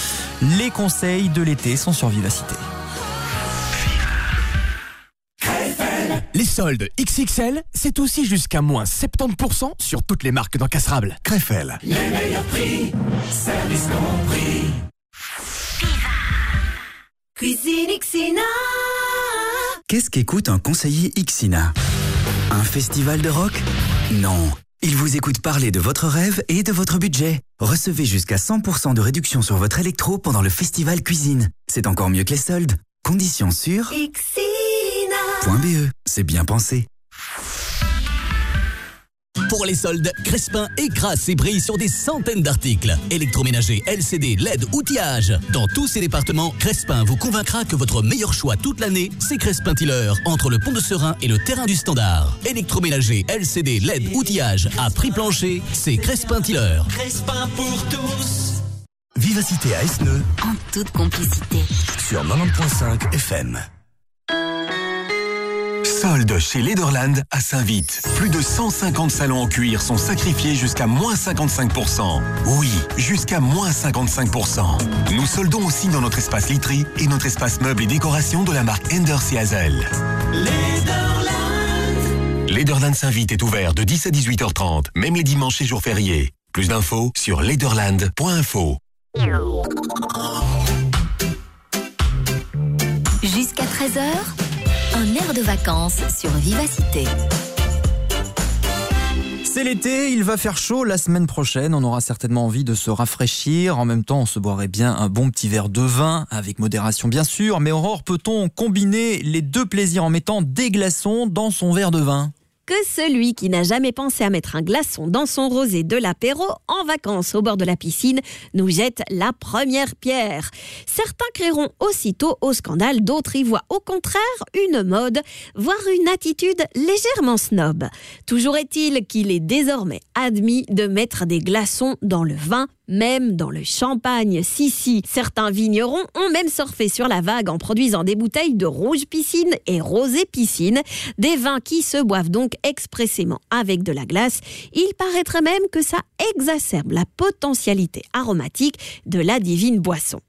Les conseils de l'été sont sur Vivacité. Les soldes XXL, c'est aussi jusqu'à moins 70% sur toutes les marques d'encastrables. Crefel. Les meilleurs prix, service compris. Cuisine Xina. Qu'est-ce qu'écoute un conseiller Ixina? Un festival de rock? Non. Il vous écoute parler de votre rêve et de votre budget. Recevez jusqu'à 100% de réduction sur votre électro pendant le festival cuisine. C'est encore mieux que les soldes. Conditions sur Xina. .be. C'est bien pensé. Pour les soldes, Crespin écrase ses prix sur des centaines d'articles. Électroménager, LCD, LED, outillage. Dans tous ces départements, Crespin vous convaincra que votre meilleur choix toute l'année, c'est Crespin Tiller, entre le pont de Serein et le terrain du Standard. Électroménager, LCD, LED, outillage, à prix plancher, c'est Crespin Tiller. Crespin pour tous. Vivacité à Esneux En toute complicité. sur 90.5 FM. Solde chez Lederland à Saint-Vite. Plus de 150 salons en cuir sont sacrifiés jusqu'à moins 55%. Oui, jusqu'à moins 55%. Nous soldons aussi dans notre espace literie et notre espace meubles et décoration de la marque Enders et Hazel. Lederland Saint-Vite est ouvert de 10 à 18h30, même les dimanches et jours fériés. Plus d'infos sur lederland.info. Jusqu'à 13h, un air de vacances sur Vivacité. C'est l'été, il va faire chaud la semaine prochaine. On aura certainement envie de se rafraîchir. En même temps, on se boirait bien un bon petit verre de vin, avec modération bien sûr. Mais Aurore, peut-on combiner les deux plaisirs en mettant des glaçons dans son verre de vin? Que celui qui n'a jamais pensé à mettre un glaçon dans son rosé de l'apéro en vacances au bord de la piscine nous jette la première pierre. Certains crieront aussitôt au scandale, d'autres y voient au contraire une mode, voire une attitude légèrement snob. Toujours est-il qu'il est désormais admis de mettre des glaçons dans le vin même dans le champagne. Si, si, certains vignerons ont même surfé sur la vague en produisant des bouteilles de rouge piscine et rosé piscine, des vins qui se boivent donc expressément avec de la glace. Il paraîtrait même que ça exacerbe la potentialité aromatique de la divine boisson.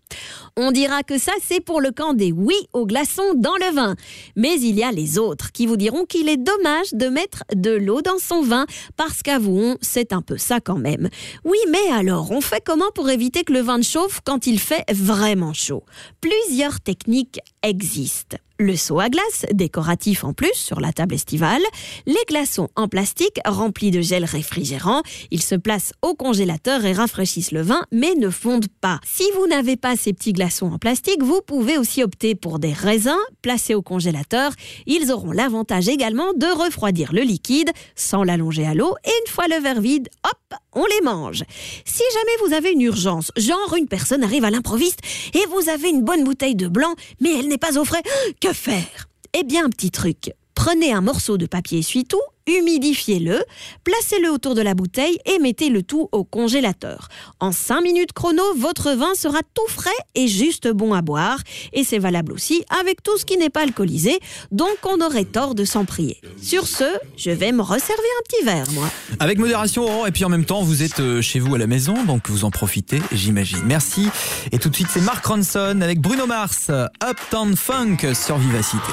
On dira que ça, c'est pour le camp des oui aux glaçons dans le vin. Mais il y a les autres qui vous diront qu'il est dommage de mettre de l'eau dans son vin, parce qu'avouons, c'est un peu ça quand même. Oui, mais alors, on fait comment pour éviter que le vin ne chauffe quand il fait vraiment chaud? Plusieurs techniques existent. Le seau à glace, décoratif en plus sur la table estivale, les glaçons en plastique remplis de gel réfrigérant, ils se placent au congélateur et rafraîchissent le vin mais ne fondent pas. Si vous n'avez pas ces petits glaçons en plastique, vous pouvez aussi opter pour des raisins placés au congélateur. Ils auront l'avantage également de refroidir le liquide sans l'allonger à l'eau et une fois le verre vide, hop, on les mange. Si jamais vous avez une urgence, genre une personne arrive à l'improviste et vous avez une bonne bouteille de blanc mais elle pas au frais, que faire? Eh bien, petit truc. Prenez un morceau de papier essuie-tout, humidifiez-le, placez-le autour de la bouteille et mettez le tout au congélateur. En 5 minutes chrono, votre vin sera tout frais et juste bon à boire. Et c'est valable aussi avec tout ce qui n'est pas alcoolisé, donc on aurait tort de s'en prier. Sur ce, je vais me resservir un petit verre, moi. Avec modération, et puis en même temps, vous êtes euh, chez vous à la maison, donc vous en profitez, j'imagine. Merci. Et tout de suite, c'est Mark Ronson avec Bruno Mars, Uptown Funk sur Vivacité.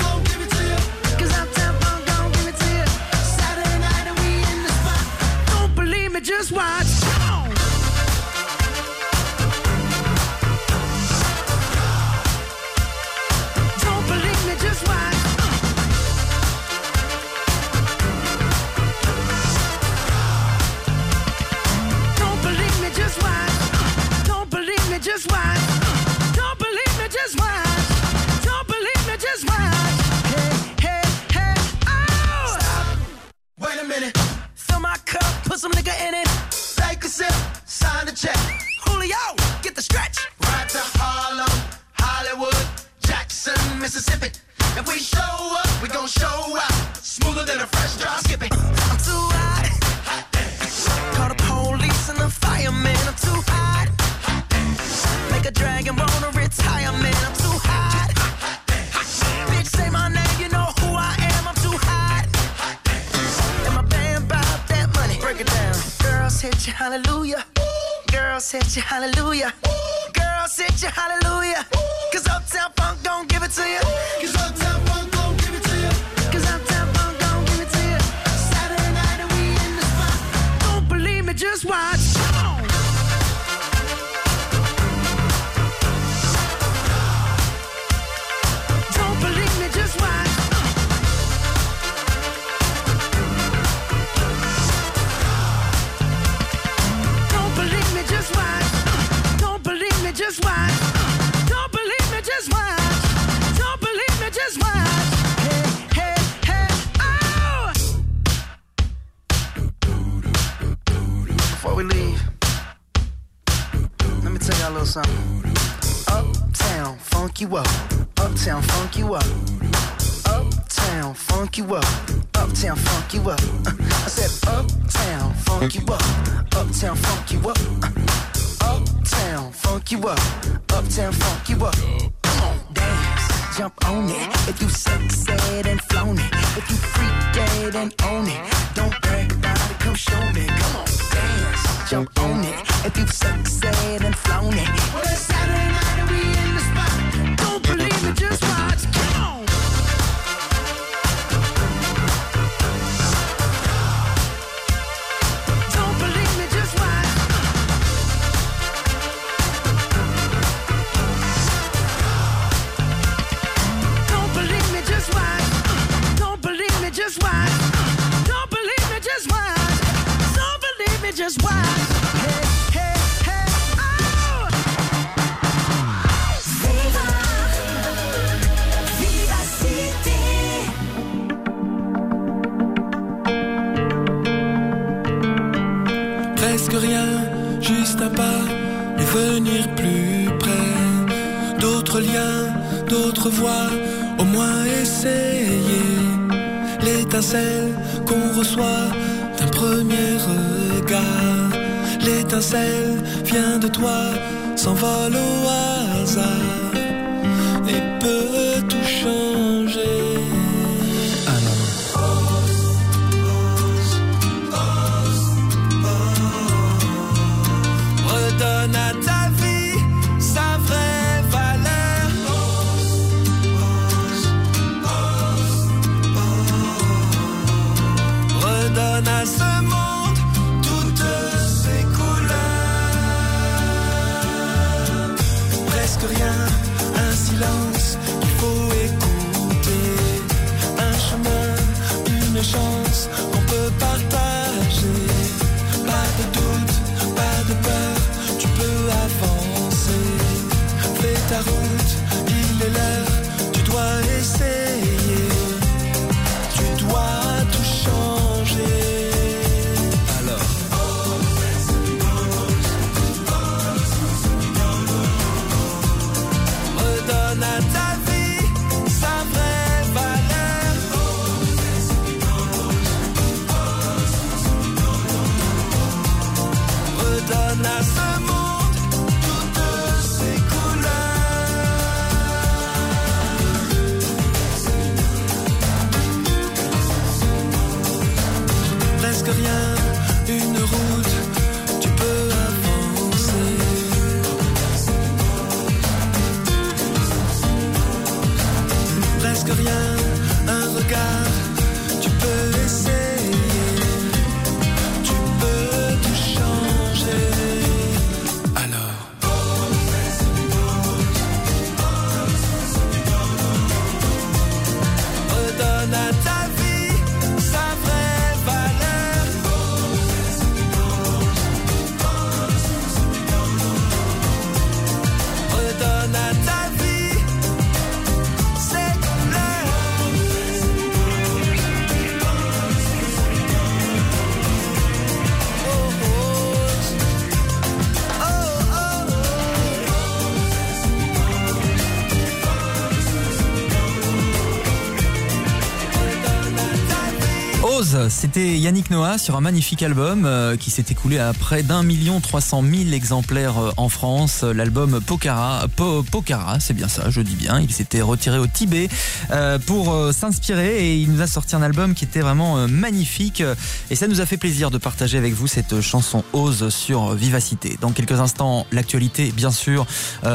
Yannick Noah sur un magnifique album euh, qui s'est écoulé à près d'un million trois cent mille exemplaires euh, en France. L'album Pokhara, Po- Pokhara, c'est bien ça, je dis bien. Il s'était retiré au Tibet euh, pour s'inspirer et il nous a sorti un album qui était vraiment magnifique. Et ça nous a fait plaisir de partager avec vous cette chanson Ose sur Vivacité. Dans quelques instants, l'actualité, bien sûr,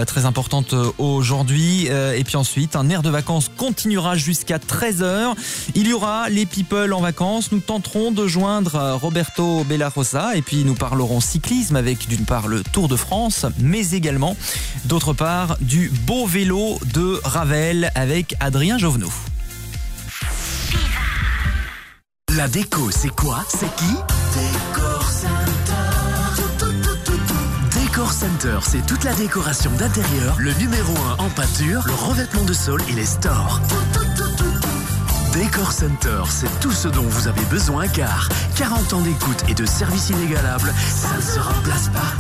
très importante aujourd'hui. Et puis ensuite, un air de vacances continuera jusqu'à 13h. Il y aura les people en vacances. Nous tenterons de joindre euh, Roberto Bellarosa et puis nous parlerons cyclisme avec d'une part le Tour de France, mais également d'autre part du beau vélo de Ravel avec Adrien Jovenot. La déco, c'est quoi? C'est qui? Décor Center. Décor Center, c'est toute la décoration d'intérieur, le numéro 1 en peinture, le revêtement de sol et les stores. Décor Center, c'est tout ce dont vous avez besoin car 40 ans d'écoute et de service inégalable, ça ne se remplace pas.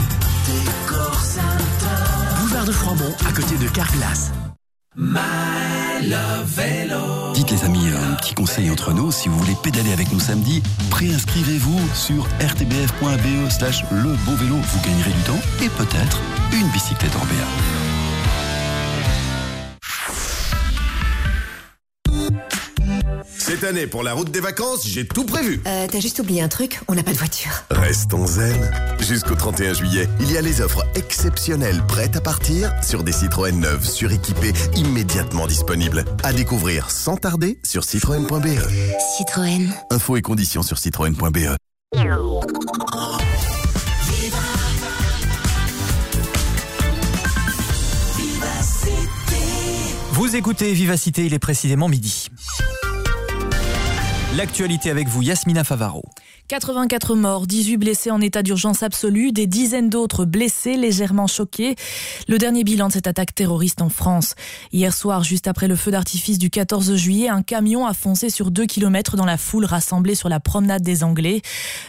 Décor Center. Boulevard de Froidmont, à côté de Carglass. Dites les amis, un petit conseil entre nous, si vous voulez pédaler avec nous samedi, préinscrivez-vous sur rtbf.be slash le vélo, vous gagnerez du temps et peut-être une bicyclette en BA. Cette année, pour la route des vacances, j'ai tout prévu. Euh, t'as juste oublié un truc, on n'a pas de voiture. Restons zen. Jusqu'au 31 juillet, il y a les offres exceptionnelles prêtes à partir sur des Citroën neuves suréquipées immédiatement disponibles. À découvrir sans tarder sur citroën.be. Citroën. Infos et conditions sur citroën.be. Vous écoutez Vivacité, il est précisément midi. L'actualité avec vous, Yasmina Favaro. 84 morts, 18 blessés en état d'urgence absolue, des dizaines d'autres blessés, légèrement choqués. Le dernier bilan de cette attaque terroriste en France. Hier soir, juste après le feu d'artifice du 14 juillet, un camion a foncé sur 2 km dans la foule rassemblée sur la promenade des Anglais.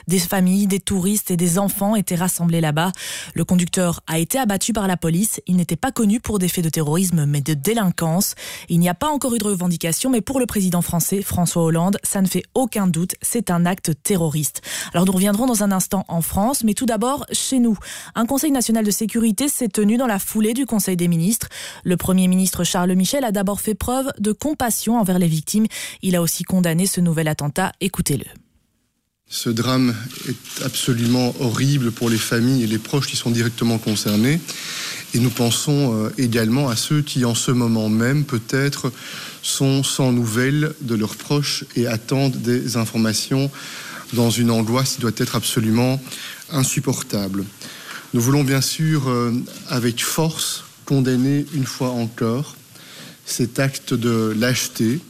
Des familles, des touristes et des enfants étaient rassemblés là-bas. Le conducteur a été abattu par la police. Il n'était pas connu pour des faits de terrorisme, mais de délinquance. Il n'y a pas encore eu de revendication, mais pour le président français, François Hollande, ça ne fait aucun doute, c'est un acte terroriste. Alors nous reviendrons dans un instant en France, mais tout d'abord chez nous. Un Conseil national de sécurité s'est tenu dans la foulée du Conseil des ministres. Le Premier ministre Charles Michel a d'abord fait preuve de compassion envers les victimes. Il a aussi condamné ce nouvel attentat. Écoutez-le. Ce drame est absolument horrible pour les familles et les proches qui sont directement concernés. Et nous pensons euh, également à ceux qui, en ce moment même, peut-être, sont sans nouvelles de leurs proches et attendent des informations dans une angoisse qui doit être absolument insupportable. Nous voulons bien sûr, euh, avec force, condamner une fois encore cet acte de lâcheté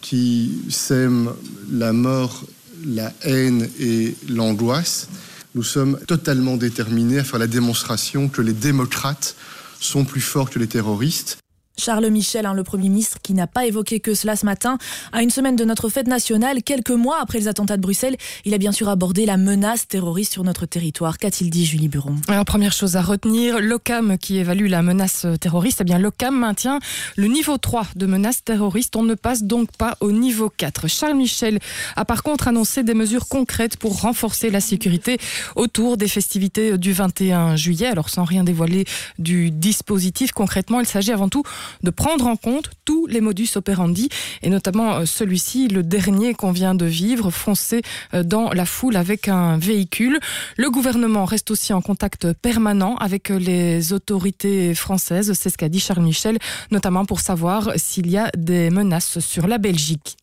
qui sème la mort, la haine et l'angoisse. Nous sommes totalement déterminés à faire la démonstration que les démocrates sont plus forts que les terroristes. Charles Michel, hein, le Premier ministre, qui n'a pas évoqué que cela ce matin, à une semaine de notre fête nationale, quelques mois après les attentats de Bruxelles, il a bien sûr abordé la menace terroriste sur notre territoire. Qu'a-t-il dit, Julie Buron Alors, première chose à retenir, l'OCAM qui évalue la menace terroriste, eh bien, l'OCAM maintient le niveau 3 de menace terroriste. On ne passe donc pas au niveau 4. Charles Michel a par contre annoncé des mesures concrètes pour renforcer la sécurité autour des festivités du 21 juillet. Alors, sans rien dévoiler du dispositif, concrètement, il s'agit avant tout de prendre en compte tous les modus operandi et notamment euh, celui-ci, le dernier qu'on vient de vivre, foncer euh, dans la foule avec un véhicule. Le gouvernement reste aussi en contact permanent avec euh, les autorités françaises, c'est ce qu'a dit Charles Michel, notamment pour savoir s'il y a des menaces sur la Belgique.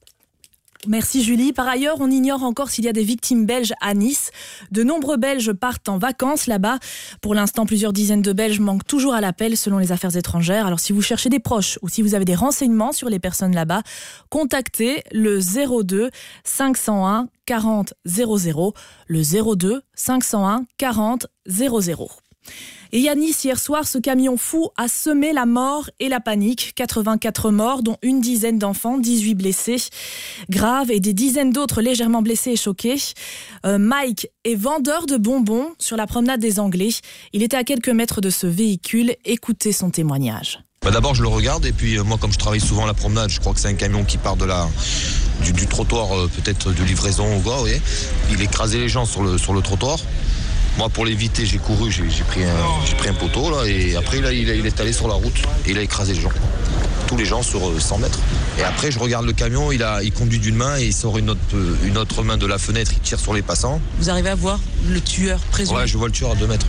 Merci Julie. Par ailleurs, on ignore encore s'il y a des victimes belges à Nice. De nombreux Belges partent en vacances là-bas. Pour l'instant, plusieurs dizaines de Belges manquent toujours à l'appel selon les affaires étrangères. Alors si vous cherchez des proches ou si vous avez des renseignements sur les personnes là-bas, contactez le 02 501 40 00. Le 02 501 40 00. Et Yanis, hier soir, ce camion fou a semé la mort et la panique. 84 morts, dont une dizaine d'enfants, 18 blessés graves et des dizaines d'autres légèrement blessés et choqués. Euh, Mike est vendeur de bonbons sur la promenade des Anglais. Il était à quelques mètres de ce véhicule. Écoutez son témoignage. Bah D'abord, je le regarde et puis euh, moi, comme je travaille souvent à la promenade, je crois que c'est un camion qui part de la du, du trottoir, euh, peut-être de livraison ou quoi, vous voyez. Il écrasait les gens sur le, sur le trottoir. Moi, pour l'éviter, j'ai couru, j'ai pris, un- j'ai pris un poteau, là, et après, là, il, a- il est allé sur la route et il a écrasé les gens. Tous les gens sur euh, 100 mètres. Et après, je regarde le camion, il, a, il conduit d'une main et il sort une autre, euh, une autre main de la fenêtre, il tire sur les passants. Vous arrivez à voir le tueur présumé Ouais, je vois le tueur à 2 mètres.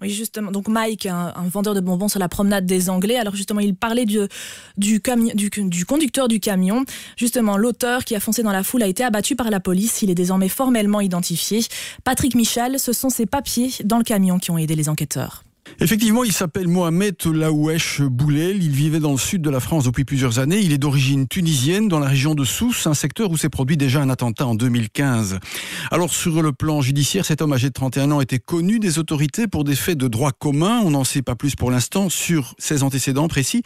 Oui, justement. Donc Mike, un, vendeur de bonbons sur la promenade des Anglais. Alors justement, il parlait du, du, du, du conducteur du camion. Justement, l'auteur qui a foncé dans la foule a été abattu par la police. Il est désormais formellement identifié. Patrick Michal, ce sont ses papiers dans le camion qui ont aidé les enquêteurs. Effectivement, il s'appelle Mohamed Laouesh Boulel. Il vivait dans le sud de la France depuis plusieurs années. Il est d'origine tunisienne dans la région de Sousse, un secteur où s'est produit déjà un attentat en 2015. Alors, sur le plan judiciaire, cet homme âgé de 31 ans était connu des autorités pour des faits de droit commun. On n'en sait pas plus pour l'instant sur ses antécédents précis.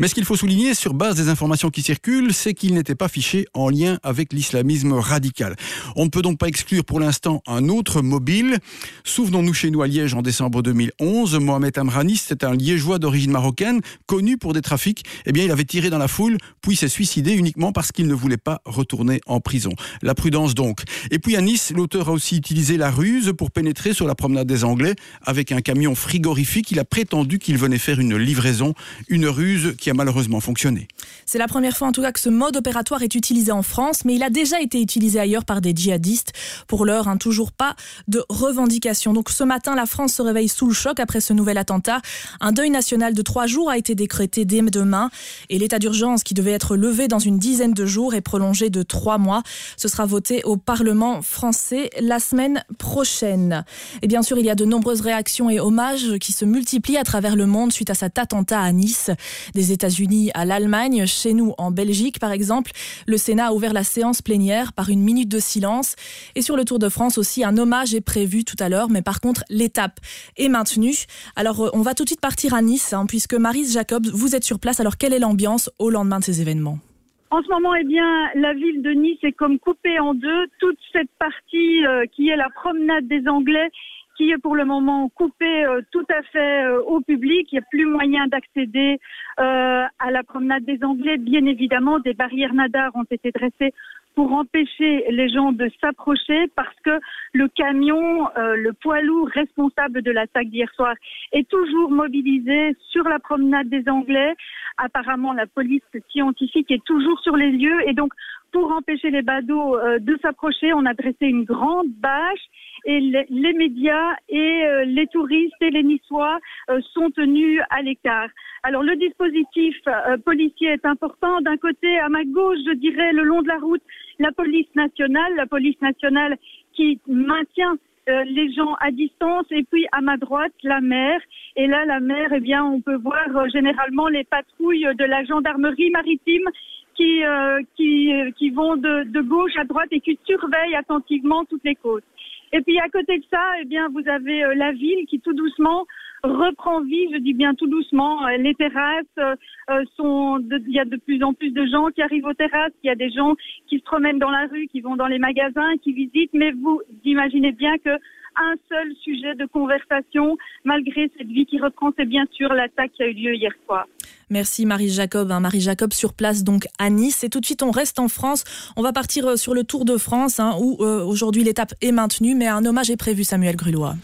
Mais ce qu'il faut souligner, sur base des informations qui circulent, c'est qu'il n'était pas fiché en lien avec l'islamisme radical. On ne peut donc pas exclure pour l'instant un autre mobile. Souvenons-nous chez nous à Liège en décembre 2011, Mohamed Amrani, c'est un liégeois d'origine marocaine, connu pour des trafics. Eh bien, il avait tiré dans la foule, puis s'est suicidé uniquement parce qu'il ne voulait pas retourner en prison. La prudence donc. Et puis à Nice, l'auteur a aussi utilisé la ruse pour pénétrer sur la promenade des Anglais avec un camion frigorifique. Il a prétendu qu'il venait faire une livraison, une ruse qui a malheureusement fonctionné. C'est la première fois en tout cas que ce mode opératoire est utilisé en France, mais il a déjà été utilisé ailleurs par des djihadistes. Pour l'heure, hein, toujours pas de revendication. Donc ce matin, la France se réveille sous le choc après ce nouvel attentat. Un deuil national de trois jours a été décrété dès demain et l'état d'urgence qui devait être levé dans une dizaine de jours est prolongé de trois mois. Ce sera voté au Parlement français la semaine prochaine. Et bien sûr, il y a de nombreuses réactions et hommages qui se multiplient à travers le monde suite à cet attentat à Nice. Des États-Unis à l'Allemagne, chez nous en Belgique par exemple, le Sénat a ouvert la séance plénière par une minute de silence. Et sur le Tour de France aussi, un hommage est prévu tout à l'heure, mais par contre, l'étape est maintenue. Alors, euh, on va tout de suite partir à Nice, hein, puisque Marise Jacobs, vous êtes sur place. Alors, quelle est l'ambiance au lendemain de ces événements En ce moment, eh bien, la ville de Nice est comme coupée en deux. Toute cette partie euh, qui est la promenade des Anglais, qui est pour le moment coupée euh, tout à fait au public. Il n'y a plus moyen d'accéder à la promenade des Anglais. Bien évidemment, des barrières nadars ont été dressées pour empêcher les gens de s'approcher parce que le camion, euh, le poids lourd responsable de l'attaque d'hier soir est toujours mobilisé sur la promenade des Anglais. Apparemment, la police scientifique est toujours sur les lieux et donc pour empêcher les badauds euh, de s'approcher, on a dressé une grande bâche et les, médias et euh, les touristes et les Niçois euh, sont tenus à l'écart. Alors le dispositif policier est important. D'un côté, à ma gauche, je dirais, le long de la route, la police nationale, la police nationale qui maintient euh, les gens à distance et puis à ma droite la mer et là la mer eh bien on peut voir généralement les patrouilles de la gendarmerie maritime qui euh, qui qui vont de, de gauche à droite et qui surveillent attentivement toutes les côtes. Et puis à côté de ça, eh bien vous avez euh, la ville qui tout doucement reprend vie, je dis bien tout doucement. Euh, Les terrasses euh, euh, sont, il y a de plus en plus de gens qui arrivent aux terrasses. Il y a des gens qui se promènent dans la rue, qui vont dans les magasins, qui visitent. Mais vous imaginez bien que un seul sujet de conversation, malgré cette vie qui reprend, c'est bien sûr l'attaque qui a eu lieu hier soir. Merci Marie Jacob. hein. Marie Jacob sur place donc à Nice. Et tout de suite, on reste en France. On va partir euh, sur le Tour de France hein, où euh, aujourd'hui l'étape est maintenue, mais un hommage est prévu, Samuel Grulois.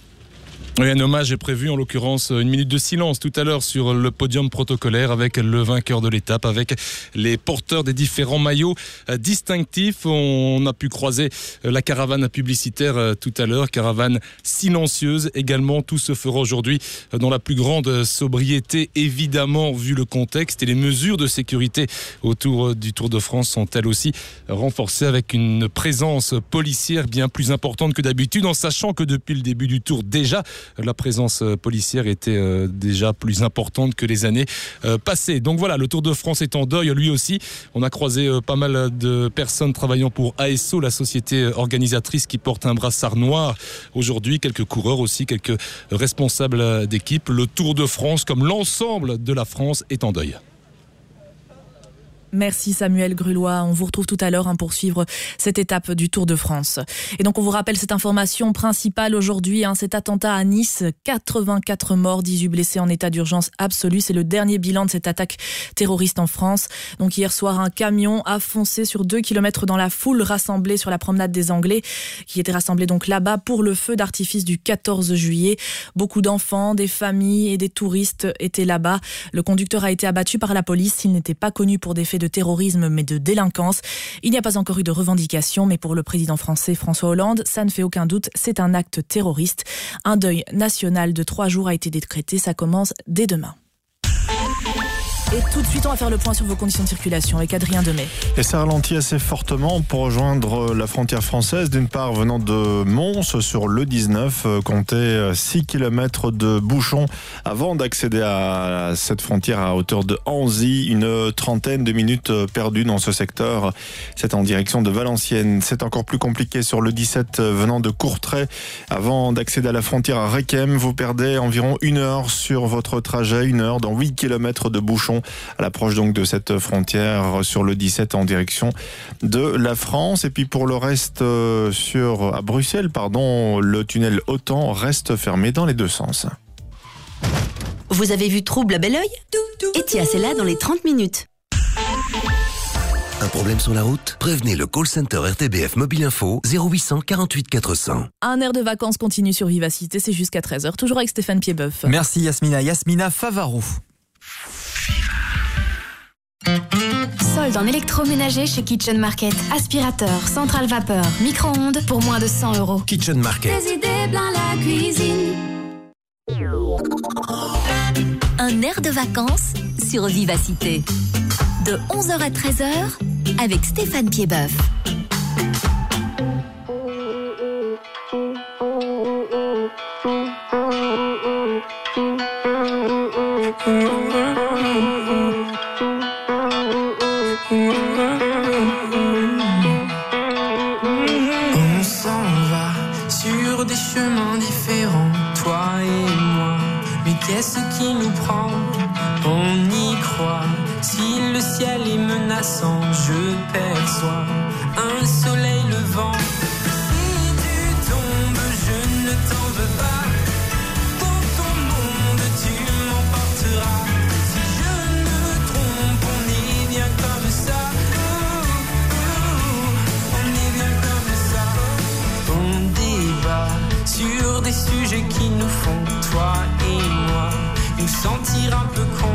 Oui, un hommage est prévu, en l'occurrence une minute de silence tout à l'heure sur le podium protocolaire avec le vainqueur de l'étape, avec les porteurs des différents maillots euh, distinctifs. On a pu croiser euh, la caravane publicitaire euh, tout à l'heure, caravane silencieuse également. Tout se fera aujourd'hui dans la plus grande sobriété, évidemment, vu le contexte et les mesures de sécurité autour du Tour de France sont elles aussi renforcées avec une présence policière bien plus importante que d'habitude, en sachant que depuis le début du Tour, déjà, la présence euh, policière était euh, déjà plus importante que les années euh, passées. Donc voilà, le Tour de France est en deuil, lui aussi. On a croisé pas mal de personnes travaillant pour ASO, la société organisatrice qui porte un brassard noir aujourd'hui, quelques coureurs aussi, quelques responsables d'équipe. Le Tour de France, comme l'ensemble de la France, est en deuil. Merci Samuel Grulois. On vous retrouve tout à l'heure hein, pour suivre cette étape du Tour de France. Et donc on vous rappelle cette information principale aujourd'hui, hein, cet attentat à Nice, 84 morts, 18 blessés en état d'urgence absolue. C'est le dernier bilan de cette attaque terroriste en France. Donc hier soir, un camion a foncé sur 2 km dans la foule rassemblée sur la promenade des Anglais, qui était rassemblée donc là-bas pour le feu d'artifice du 14 juillet. Beaucoup d'enfants, des familles et des touristes étaient là-bas. Le conducteur a été abattu par la police. Il n'était pas connu pour des faits de terrorisme mais de délinquance. Il n'y a pas encore eu de revendication, mais pour le président français François Hollande, ça ne fait aucun doute, c'est un acte terroriste. Un deuil national de trois jours a été décrété, ça commence dès demain. Et tout de suite, on va faire le point sur vos conditions de circulation avec Adrien Demet. Et ça ralentit assez fortement pour rejoindre la frontière française. D'une part, venant de Mons sur le 19, euh, comptez 6 km de bouchons avant d'accéder à cette frontière à hauteur de Anzy. Une trentaine de minutes perdues dans ce secteur. C'est en direction de Valenciennes. C'est encore plus compliqué sur le 17 venant de Courtrai. Avant d'accéder à la frontière à Requem, vous perdez environ une heure sur votre trajet, une heure dans 8 km de bouchons à l'approche donc de cette frontière sur le 17 en direction de la France. Et puis pour le reste, euh, sur à Bruxelles, pardon, le tunnel Autant reste fermé dans les deux sens. Vous avez vu Trouble à bel oeil Etia, c'est là dans les 30 minutes. Un problème sur la route? Prévenez le call center RTBF Mobile Info 0800 48 400. Un air de vacances continue sur Vivacité, c'est jusqu'à 13h, toujours avec Stéphane Piedboeuf. Merci Yasmina. Yasmina Favarou. Solde en électroménager chez Kitchen Market. Aspirateur, centrale vapeur, micro-ondes pour moins de 100 euros. Kitchen Market. Des idées plein la cuisine. Un air de vacances sur Vivacité. De 11h à 13h avec Stéphane Piedboeuf. [LAUGHS] je perçois un soleil levant. Si tu tombes, je ne t'en veux pas. Dans ton monde, tu m'emporteras. Si je me trompe, on est bien comme ça. On est bien comme ça. On débat sur des sujets qui nous font, toi et moi, nous sentir un peu con.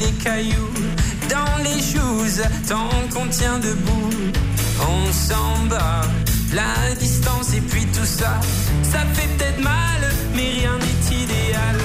Des cailloux dans les choses tant qu'on tient debout. On s'en bat la distance et puis tout ça, ça fait peut-être mal, mais rien n'est idéal.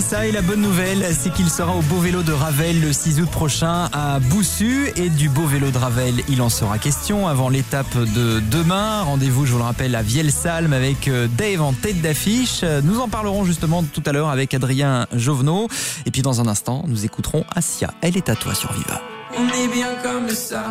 Ça et la bonne nouvelle, c'est qu'il sera au Beau Vélo de Ravel le 6 août prochain à Boussu et du Beau Vélo de Ravel, il en sera question avant l'étape de demain. Rendez-vous, je vous le rappelle, à Vielsalm avec euh, Dave en tête d'affiche. Nous en parlerons justement tout à l'heure avec Adrien Jovenot et puis dans un instant, nous écouterons Asia. Elle est à toi sur Viva. On est bien comme ça.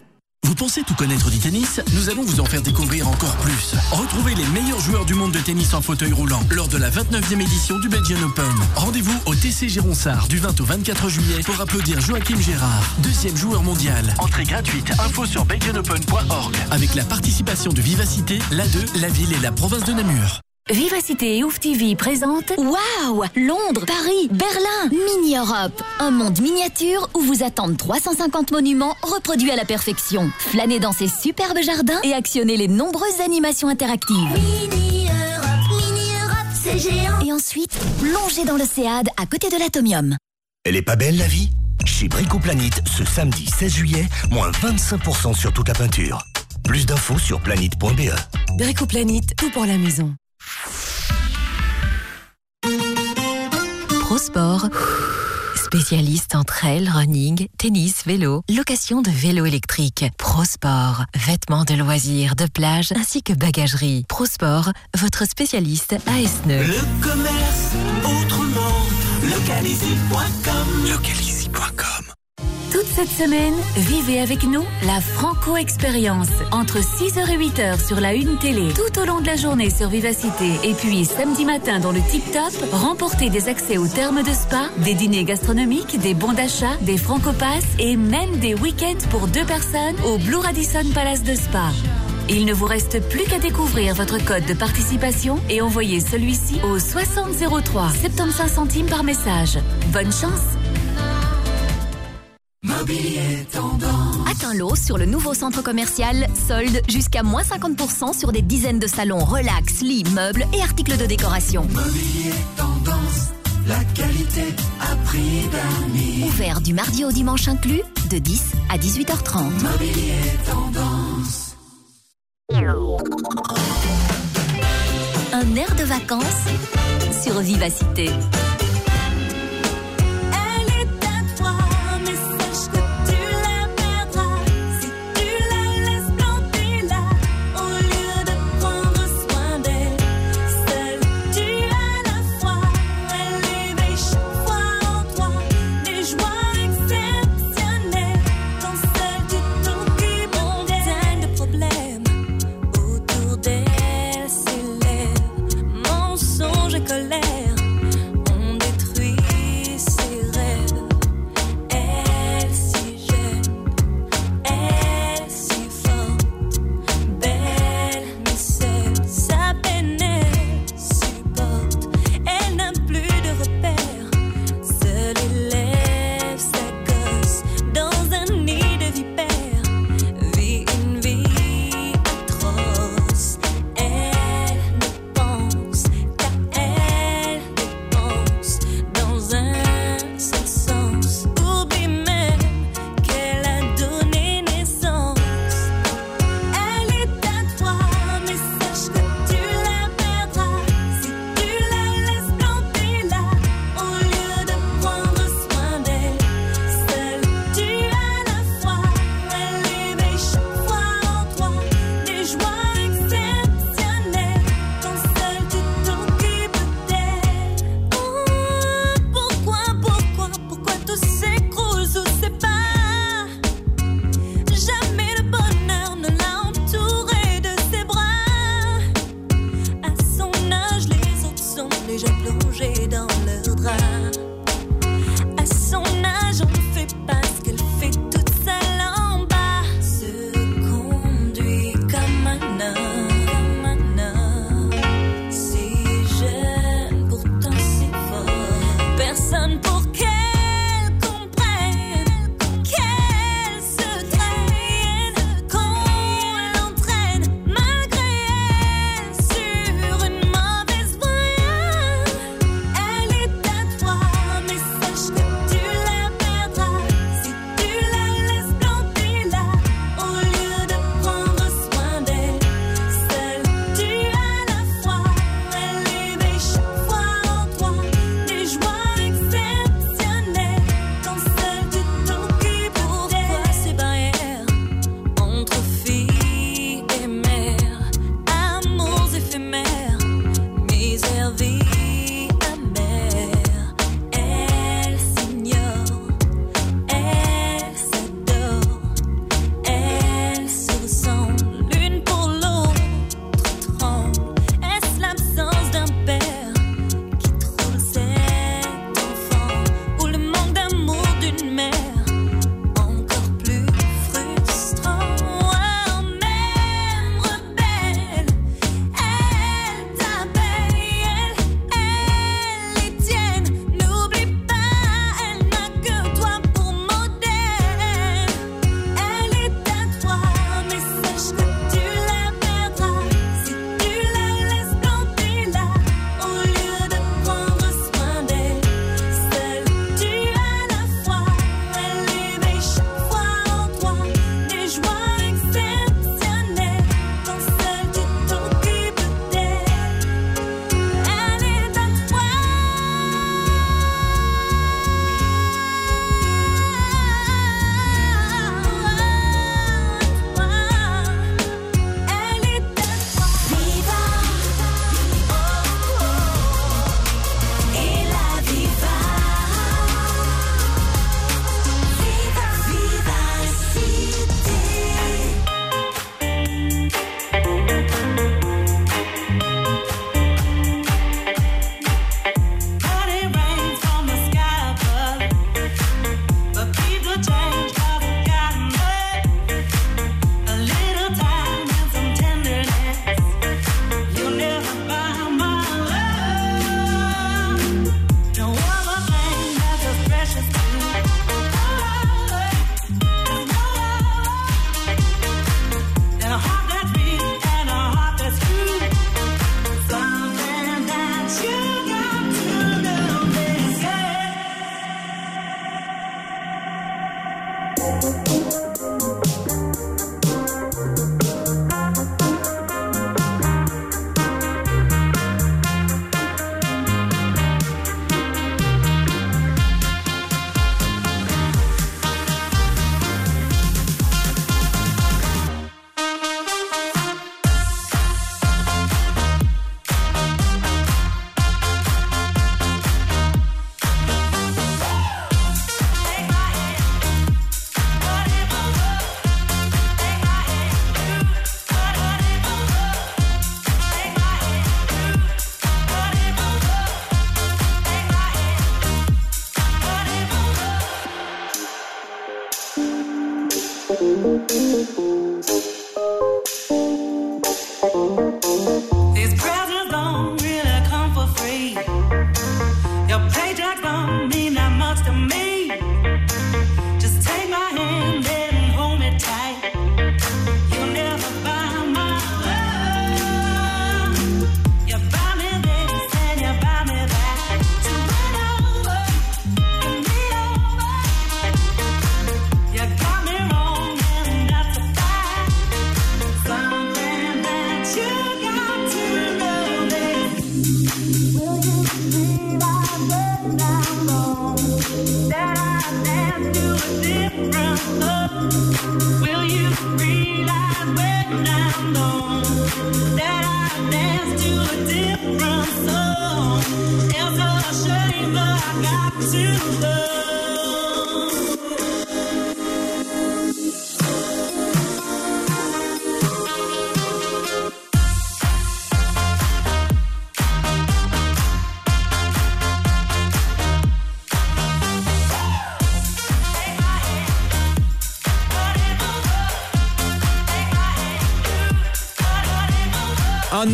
Vous pensez tout connaître du tennis Nous allons vous en faire découvrir encore plus. Retrouvez les meilleurs joueurs du monde de tennis en fauteuil roulant lors de la 29e édition du Belgian Open. Rendez-vous au TC Gironsard du 20 au 24 juillet pour applaudir Joachim Gérard, deuxième joueur mondial. Entrée gratuite, info sur belgianopen.org. Avec la participation de Vivacité, l'A2, la ville et la province de Namur. Vivacité et Ouf TV présente Waouh Londres, Paris, Berlin, Mini-Europe. Un monde miniature où vous attendent 350 monuments reproduits à la perfection. Flânez dans ces superbes jardins et actionnez les nombreuses animations interactives. Mini-Europe, Mini-Europe, c'est géant. Et ensuite, plongez dans l'Océade à côté de l'Atomium. Elle est pas belle la vie? Chez Bricoplanète, ce samedi 16 juillet, moins 25% sur toute la peinture. Plus d'infos sur planète.be. Bricoplanète, tout pour la maison. ProSport. Spécialiste en trail, running, tennis, vélo, location de vélo électrique. ProSport. Vêtements de loisirs, de plage ainsi que bagagerie. ProSport, votre spécialiste à Esneux. Le commerce autrement. Toute cette semaine, vivez avec nous la Franco Expérience. Entre 6h et 8h sur la Une Télé, tout au long de la journée sur Vivacité, et puis samedi matin dans le Tip Top, remportez des accès aux termes de spa, des dîners gastronomiques, des bons d'achat, des Franco-Pass et même des week-ends pour deux personnes au Blue Radisson Palace de Spa. Il ne vous reste plus qu'à découvrir votre code de participation et envoyer celui-ci au 6003, 75 centimes par message. Bonne chance Mobilier tendance. Atteins l'eau sur le nouveau centre commercial Solde jusqu'à moins 50% sur des dizaines de salons relax, lits, meubles et articles de décoration. Mobilier tendance. La qualité à prix d'amis. Ouvert du mardi au dimanche inclus de 10 à 18h30. Mobilier tendance. Un air de vacances sur Vivacité.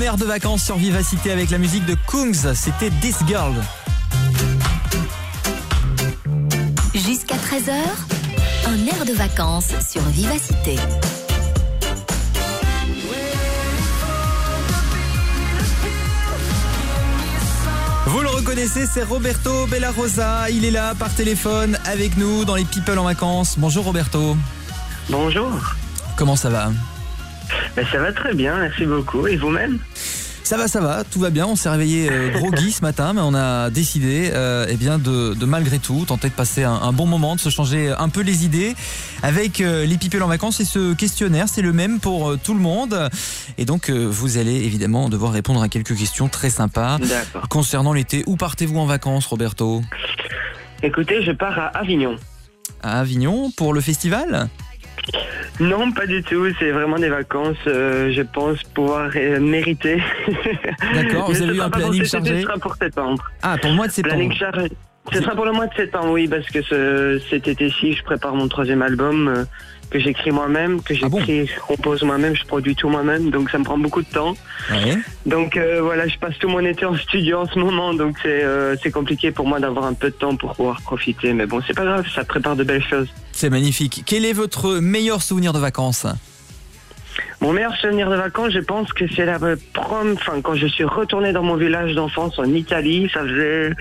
Un air de vacances sur Vivacité avec la musique de Kungs, c'était This Girl. Jusqu'à 13h, un air de vacances sur Vivacité. Vous le reconnaissez, c'est Roberto Bellarosa. Il est là par téléphone avec nous dans les People en vacances. Bonjour Roberto. Bonjour. Comment ça va? Ben, ça va très bien, merci beaucoup. Et vous-même? Ça va, ça va, tout va bien. On s'est réveillé euh, groggy ce matin, mais on a décidé euh, eh bien de, de malgré tout tenter de passer un, un bon moment, de se changer un peu les idées avec euh, les people en vacances. Et ce questionnaire, c'est le même pour euh, tout le monde. Et donc, vous allez évidemment devoir répondre à quelques questions très sympas concernant l'été. Où partez-vous en vacances, Roberto? Écoutez, je pars à Avignon. À Avignon pour le festival? Non, pas du tout. C'est vraiment des vacances, euh, je pense, pouvoir euh, mériter. D'accord, [LAUGHS] vous avez eu un planning chargé pour septembre. Ah, pour de septembre. Planning chargé. Ce sera pour le mois de septembre, oui, parce que ce- cet été-ci, je prépare mon troisième album euh, que j'écris moi-même, que Ah j'écris, je compose moi-même, je produis tout moi-même, donc ça me prend beaucoup de temps. Ouais. Donc euh, voilà, je passe tout mon été en studio en ce moment, donc c'est euh, c'est compliqué pour moi d'avoir un peu de temps pour pouvoir profiter. Mais bon, c'est pas grave, ça prépare de belles choses. C'est magnifique. Quel est votre meilleur souvenir de vacances? Mon meilleur souvenir de vacances, je pense que c'est la prom, enfin quand je suis retourné dans mon village d'enfance en Italie, ça faisait,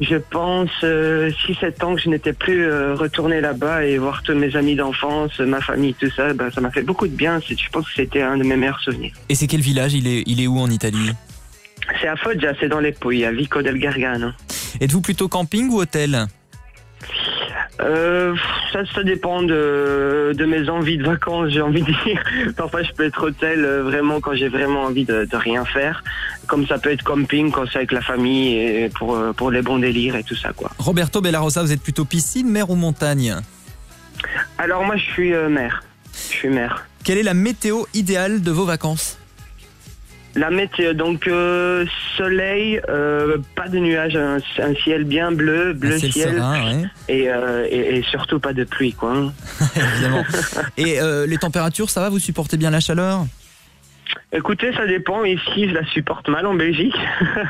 je pense, 6-7 ans que je n'étais plus euh, retourné là-bas et voir tous mes amis d'enfance, ma famille, tout ça, bah, ça m'a fait beaucoup de bien. Je pense que c'était un de mes meilleurs souvenirs. Et c'est quel village? Il est, il est où en Italie? C'est à Foggia, c'est dans les Pouilles, à Vico del Gargano. Êtes-vous plutôt camping ou hôtel? Euh, ça, ça dépend de, de mes envies de vacances, j'ai envie de dire. [LAUGHS] Parfois, je peux être hôtel euh, vraiment quand j'ai vraiment envie de, de rien faire. Comme ça peut être camping quand c'est avec la famille et pour, euh, pour les bons délires et tout ça, quoi. Roberto Bellarosa, vous êtes plutôt piscine, mer ou montagne? Alors, moi, je suis euh, mère. Je suis mère. Quelle est la météo idéale de vos vacances? La météo, donc euh, soleil, euh, pas de nuages, un, un ciel bien bleu, bleu Un ciel ciel, serein, ouais. et, euh, et, et surtout pas de pluie, quoi. [LAUGHS] Évidemment. [LAUGHS] Et euh, les températures, ça va Vous supportez bien la chaleur? Écoutez, ça dépend. Ici, je la supporte mal en Belgique.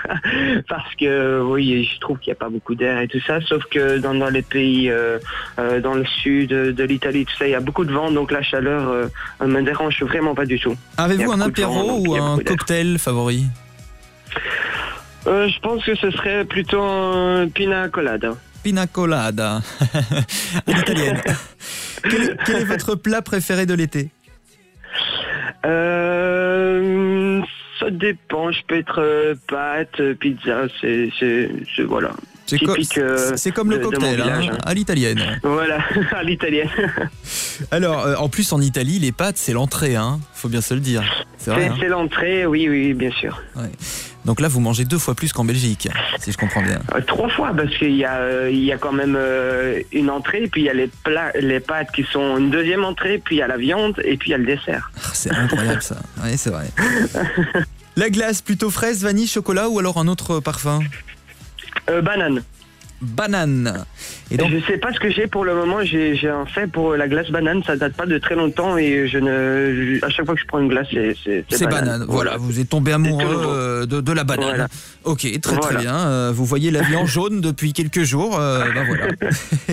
[LAUGHS] Parce que, oui, je trouve qu'il n'y a pas beaucoup d'air et tout ça. Sauf que dans, dans les pays, euh, euh, dans le sud de l'Italie, tout ça, il y a beaucoup de vent. Donc la chaleur euh, me dérange vraiment pas du tout. Avez-vous un vent, apéro ou un cocktail favori Euh, Je pense que ce serait plutôt un pina colada. Pina colada. [LAUGHS] L'italienne. [LAUGHS] quel, quel est votre plat préféré de l'été? Euh, ça dépend. Je peux être euh, pâte, euh, pizza. C'est, c'est, c'est- voilà. C'est co- Typique, euh, c'est- c'est comme le de- de mon cocktail, hein, village, hein. à l'italienne. Voilà, [LAUGHS] à l'italienne. [LAUGHS] Alors, euh, en plus, en Italie, les pâtes, c'est l'entrée, hein. Faut bien se le dire. C'est vrai. C'est, hein. c'est l'entrée, oui, oui, bien sûr. Donc là, vous mangez deux fois plus qu'en Belgique, si je comprends bien. Euh, trois fois parce qu'il y a, euh, y a quand même euh, une entrée, puis il y a les plats, les pâtes qui sont une deuxième entrée, puis il y a la viande et puis il y a le dessert. Ah, C'est incroyable ça. [LAUGHS] Oui, c'est vrai. La glace, plutôt fraise, vanille, chocolat ou alors un autre parfum? Euh, banane. Banane. Et donc, Je sais pas ce que j'ai pour le moment. J'ai, un fait pour la glace banane. Ça date pas de très longtemps et je ne, je- à chaque fois que je prends une glace, c'est, c'est, c'est banane. Voilà, vous êtes tombé amoureux euh, de, de la banane. Voilà. Ok, très très Voilà. bien. Euh, vous voyez la vie en jaune depuis quelques jours. euh, ben voilà. [LAUGHS]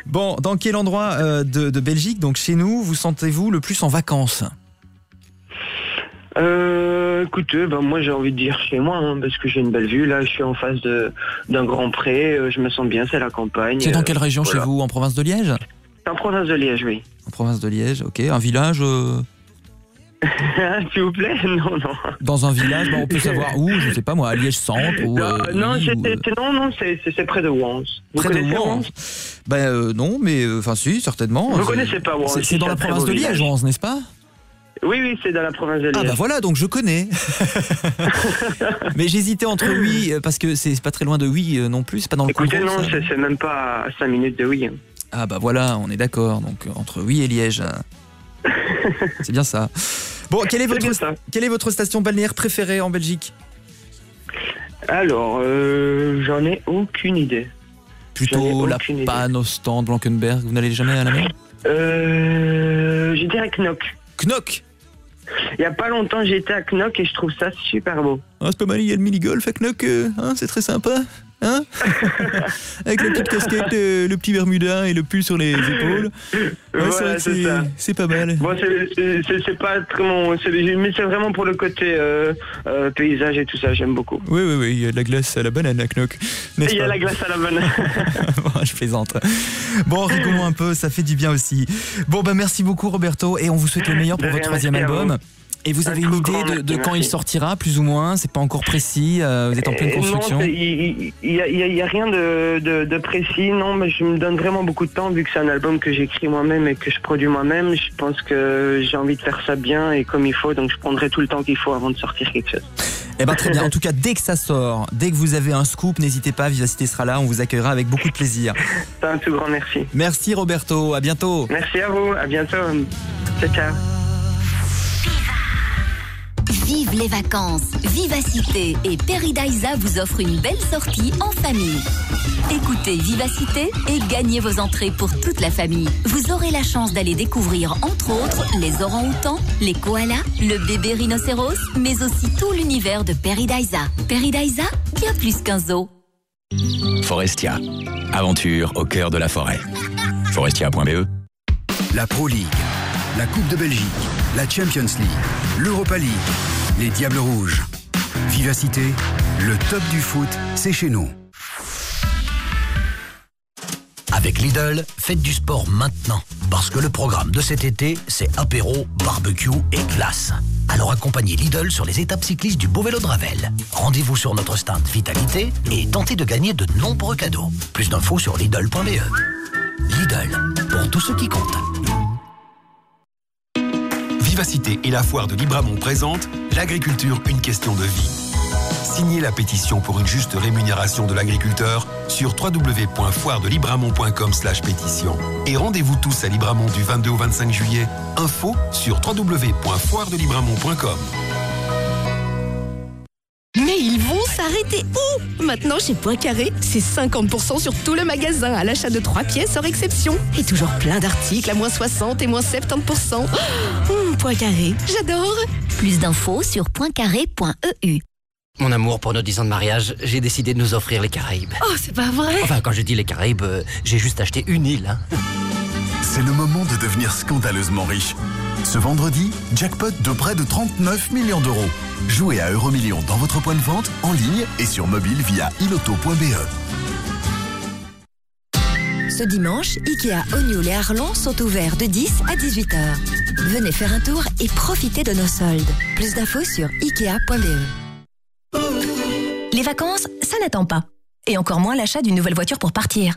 [LAUGHS] bon, dans quel endroit de, de Belgique, donc chez nous, vous sentez-vous le plus en vacances? Euh, écoutez, ben moi j'ai envie de dire chez moi, hein, parce que j'ai une belle vue. Là, je suis en face de, d'un grand pré. euh, je me sens bien, c'est la campagne. C'est dans euh, quelle région voilà. chez vous En province de Liège? En province de Liège, oui. En province de Liège, ok. Un village euh, [LAUGHS] S'il vous plaît, [LAUGHS] non, non. Dans un village, ben, on peut [LAUGHS] savoir où, je sais pas moi, à Liège centre ou. non, euh, non, oui, ou, c'était- euh, non, non, c'est, près de Wans. Vous Près de Wans? Ben euh, non, mais euh, enfin si, certainement. Vous connaissez pas Wans, C'est dans la province de Liège. Wans, n'est-ce pas? Oui, oui, c'est dans la province de Liège. Ah bah voilà, donc je connais. [LAUGHS] mais j'hésitais entre oui, euh, parce que c'est pas très loin de oui euh, non plus, c'est pas dans le Écoutez, de non, c'est, même pas à 5 minutes de oui. Ah bah voilà, on est d'accord, donc euh, entre oui et Liège. [LAUGHS] c'est bien ça. Bon, quelle est, votre, quelle est votre station balnéaire préférée en Belgique? Alors, euh, j'en ai aucune idée. Plutôt la. Panne, Ostende, Blankenberg, vous n'allez jamais à la mer? Euh, je dirais Knock. Knock? Il y a pas longtemps, j'étais à Knock et je trouve ça super beau. Ah, c'est pas mal, il y a le mini-golf à Knock, euh, hein, c'est très sympa. Hein [LAUGHS] Avec la petite casquette, euh, le petit bermuda et le pull sur les épaules. Ouais, Voilà, c'est c'est- pas mal. Bon, c'est- pas très c'est- mais c'est vraiment pour le côté euh, euh, paysage et tout ça, j'aime beaucoup. Oui, oui, oui, il y a de la glace à la banane à Knock. Il y a la glace à la banane. [LAUGHS] Bon, je plaisante. Bon, rigolons un peu, ça fait du bien aussi. Bon, bah merci beaucoup Roberto et on vous souhaite le meilleur pour De votre rien, troisième album. vous. Et vous avez une idée de, quand il sortira, plus ou moins C'est pas encore précis, euh, vous êtes en pleine Euh, construction Non, il il- il y, a- rien de, de- de précis, non, mais je me donne vraiment beaucoup de temps vu que c'est un album que j'écris moi-même et que je produis moi-même. Je pense que j'ai envie de faire ça bien et comme il faut, donc je prendrai tout le temps qu'il faut avant de sortir quelque chose. Eh ben très bien, en tout cas dès que ça sort, dès que vous avez un scoop, n'hésitez pas, Vivacité sera là, on vous accueillera avec beaucoup de plaisir. [LAUGHS] Un tout grand merci. Merci Roberto, à bientôt. Merci à vous, à bientôt. Ciao, ciao. Vive les vacances, Vivacité et Peridaisa vous offrent une belle sortie en famille. Écoutez Vivacité et gagnez vos entrées pour toute la famille. Vous aurez la chance d'aller découvrir entre autres les orang-outans, les koalas, le bébé rhinocéros, mais aussi tout l'univers de Peridaisa. Peridaisa, bien plus qu'un zoo. Forestia. Aventure au cœur de la forêt. Forestia.be La Pro League, la Coupe de Belgique, la Champions League, l'Europa League, les Diables Rouges. Vivacité, le top du foot, c'est chez nous. Avec Lidl, faites du sport maintenant. Parce que le programme de cet été, c'est apéro, barbecue et glace. Alors accompagnez Lidl sur les étapes cyclistes du Beau Vélo de Ravel. Rendez-vous sur notre stand Vitalité et tentez de gagner de nombreux cadeaux. Plus d'infos sur Lidl.be. Lidl, pour tous ceux qui comptent. Vivacité et la foire de Libramont présentent L'agriculture, une question de vie. Signez la pétition pour une juste rémunération de l'agriculteur sur www.foiredelibramont.com pétition. Et rendez-vous tous à Libramont du 22 au 25 juillet. Info sur www.foiredelibramont.com. Mais ils vont s'arrêter où? Maintenant, chez Poincaré, c'est 50% sur tout le magasin à l'achat de 3 pièces hors exception. Et toujours plein d'articles à moins 60 et moins 70%. [GASPS] Hum, Poincaré, j'adore Plus d'infos sur pointcarré.eu. Mon amour, pour nos 10 ans de mariage, j'ai décidé de nous offrir les Caraïbes. Oh, c'est pas vrai Enfin, quand je dis les Caraïbes, euh, j'ai juste acheté une île. hein. C'est le moment de devenir scandaleusement riche. Ce vendredi, jackpot de près de 39 millions d'euros. Jouez à Euromillions dans votre point de vente, en ligne et sur mobile via iloto.be. Ce dimanche, Ikea Ognoul et Arlon sont ouverts de 10 à 18 heures. Venez faire un tour et profitez de nos soldes. Plus d'infos sur ikea.be. Les vacances, ça n'attend pas. Et encore moins l'achat d'une nouvelle voiture pour partir.